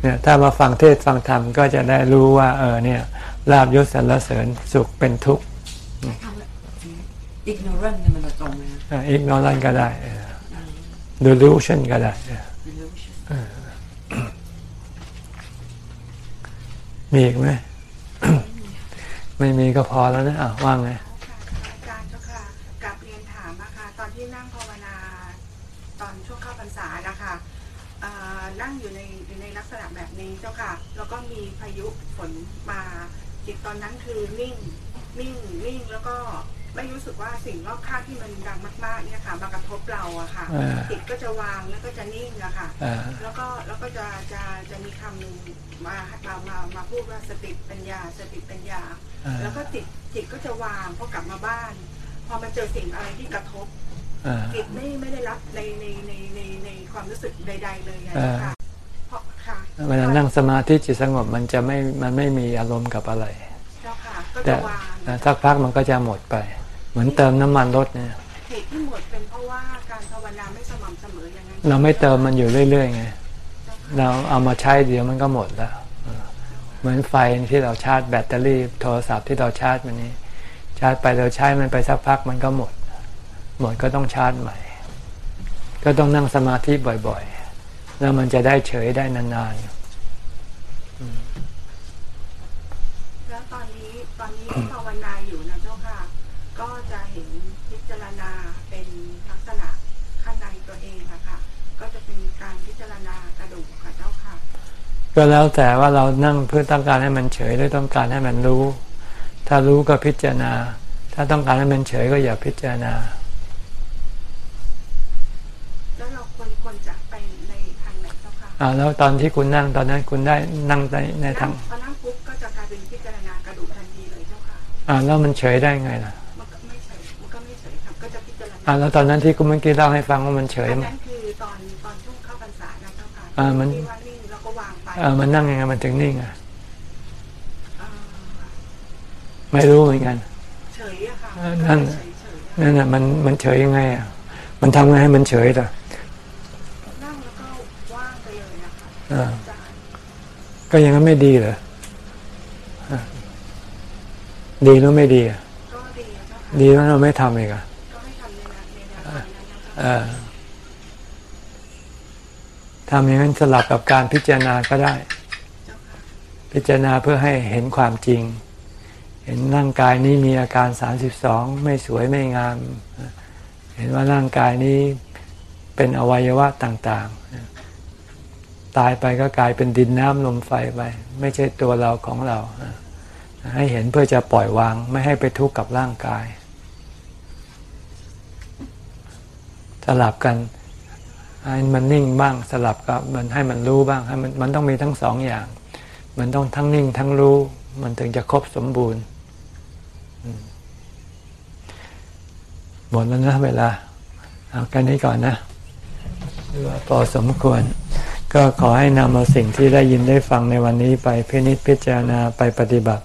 เนี่ย ถ้ามาฟังเทศน์ฟังธรรมก็จะได้รู้ว่า เออ เนี่ย ลาบยศสรรเสริญสุขเป็นทุกข์ ignorant เนี่ยมันจะตรงเลยนะอีกนอรันก็ได้เออ delusion ก็ได้เออ delusion มีอีกไหม ไม่มีก็พอแล้วนะอะว่างไง อาจารย์เจ้าค่ะกลับเรียนถามนะคะตอนที่นั่งภาวนาตอนช่วงเข้าพรรษานะคะเอ่อนั่งอยู่ในอยู่ในลักษณะแบบนี้เจ้าค่ะ แล้วก็มีพายุฝนมาจิ ตตอนนั้นคือนิ่งนิ่งนิ่งแล้วก็ไม่รู้สึกว่าสิ่งรอบข้างที่มันดังมากๆเนี่ยค่ะมากระทบเราอะค่ะอ่าจิตก็จะวางแล้วก็จะนิ่งอะค่ะอ่าแล้วก็แล้วก็จะจะจะมีคำหนึ่งมามามามาพูดว่าสติปัญญา สติปัญญาอ่าแล้วก็จิตจิตก็จะวางพอกลับมาบ้าน พอมาเจอสิ่งอะไรที่กระทบอ่าจิตไม่ไม่ได้รับในในในในในความรู้สึกใด ๆ เลยไงอ่าค่ะเพราะค่ะเวลานั่งสมาธิจิตสงบมันจะไม่มันไม่มีอารมณ์กับอะไรเจ้าค่ะก็ แต่จะวางสักพักมันก็จะหมดไป เหมือนเติมน้ำมันรถเนี่ยเหตุที่หมดเป็นเพราะว่าการภาวนาไม่สม่ำเสมออย่างนั้นเราไม่เติมมันอยู่เรื่อยๆไงเราเอามาใช้เดี๋ยวมันก็หมดแล้วเออเหมือนไฟที่เราชาร์จแบตเตอรี่ โทรศัพท์ที่เราชาร์จมันนี้ ชาร์จไปเราใช้มันไปสักพักมันก็หมด หมดก็ต้องชาร์จใหม่ ก็ต้องนั่งสมาธิบ่อยๆ แล้วมันจะได้เฉยได้นานแล้วตอนนี้ตอนนี้ ที่ภาวนาอยู่นะเจ้าค่ะ ก็จะเห็นพิจารณาเป็นลักษณะข้างในตัวเองอะค่ะ ก็จะเป็นการพิจารณากระดูกค่ะเจ้าค่ะๆก็แล้วแต่ว่าเรานั่งเพื่อต้องการให้มันเฉยหรือต้องการให้มันรู้ ถ้ารู้ก็พิจารณา ถ้าต้องการให้มันเฉยก็อย่าพิจารณาแล้วเราควรควรจะไปในทางไหนเจ้าค่ะอ่าแล้วตอนที่คุณนั่งตอนนั้นคุณได้นั่งในในทาง อ่าแล้วมันเฉยได้ไงล่ะมันก็ไม่เฉยมันก็ไม่เฉยครับก็จะพิจารณาอ่าแล้วตอนนั้นที่คุณเมื่อกี้เล่าให้ฟังว่ามันเฉยอันไหมนั้นคือตอนตอนช่วงเข้าพรรษานะเจ้าค่ะอ่ามันที่ว่านิ่งแล้วก็วางไปอ่ามันนั่งยังไงมันถึงนิ่งอะเอ่อไม่รู้เหมือนกันเฉยอะค่ะเออนั่นเฉยเฉยๆอะนั่นน่ะมันมันเฉยยังไงอะมันทำไงให้มันเฉยล่ะนั่งแล้วก็ว่างไปเลยนะคะอ่าอาจารย์ก็อยังนั้นไม่ดีเหรออะ ดีหรือไม่ดีอะดีเจ้าะดีแล้วเราไม่ทำอีกอะทำในแนวในแนวทางนั้นนะคะเออทำอย่างนั้นสลับกับการพิจารณาก็ได้ พิจารณาเพื่อให้เห็นความจริง เห็นร่างกายนี้มีอาการ32ไม่สวยไม่งาม เห็นว่าร่างกายนี้เป็นอวัยวะต่างๆ ตายไปก็กลายเป็นดินน้ำลมไฟไป ไม่ใช่ตัวเราของเรา ให้เห็นเพื่อจะปล่อยวางไม่ให้ไปทุกข์กับร่างกาย สลับกันให้มันนิ่งบ้างสลับกับมันให้มันรู้บ้างให้มันมันต้องมีทั้งสองอย่าง มันต้องทั้งนิ่งทั้งรู้ มันถึงจะครบสมบูรณ์หมดแล้วนะเวลา เอากันนี้ก่อนนะหรือว่าพอสมควร ก็ขอให้นำเอาสิ่งที่ได้ยินได้ฟังในวันนี้ไปพินิจพิจารณาไปปฏิบัติ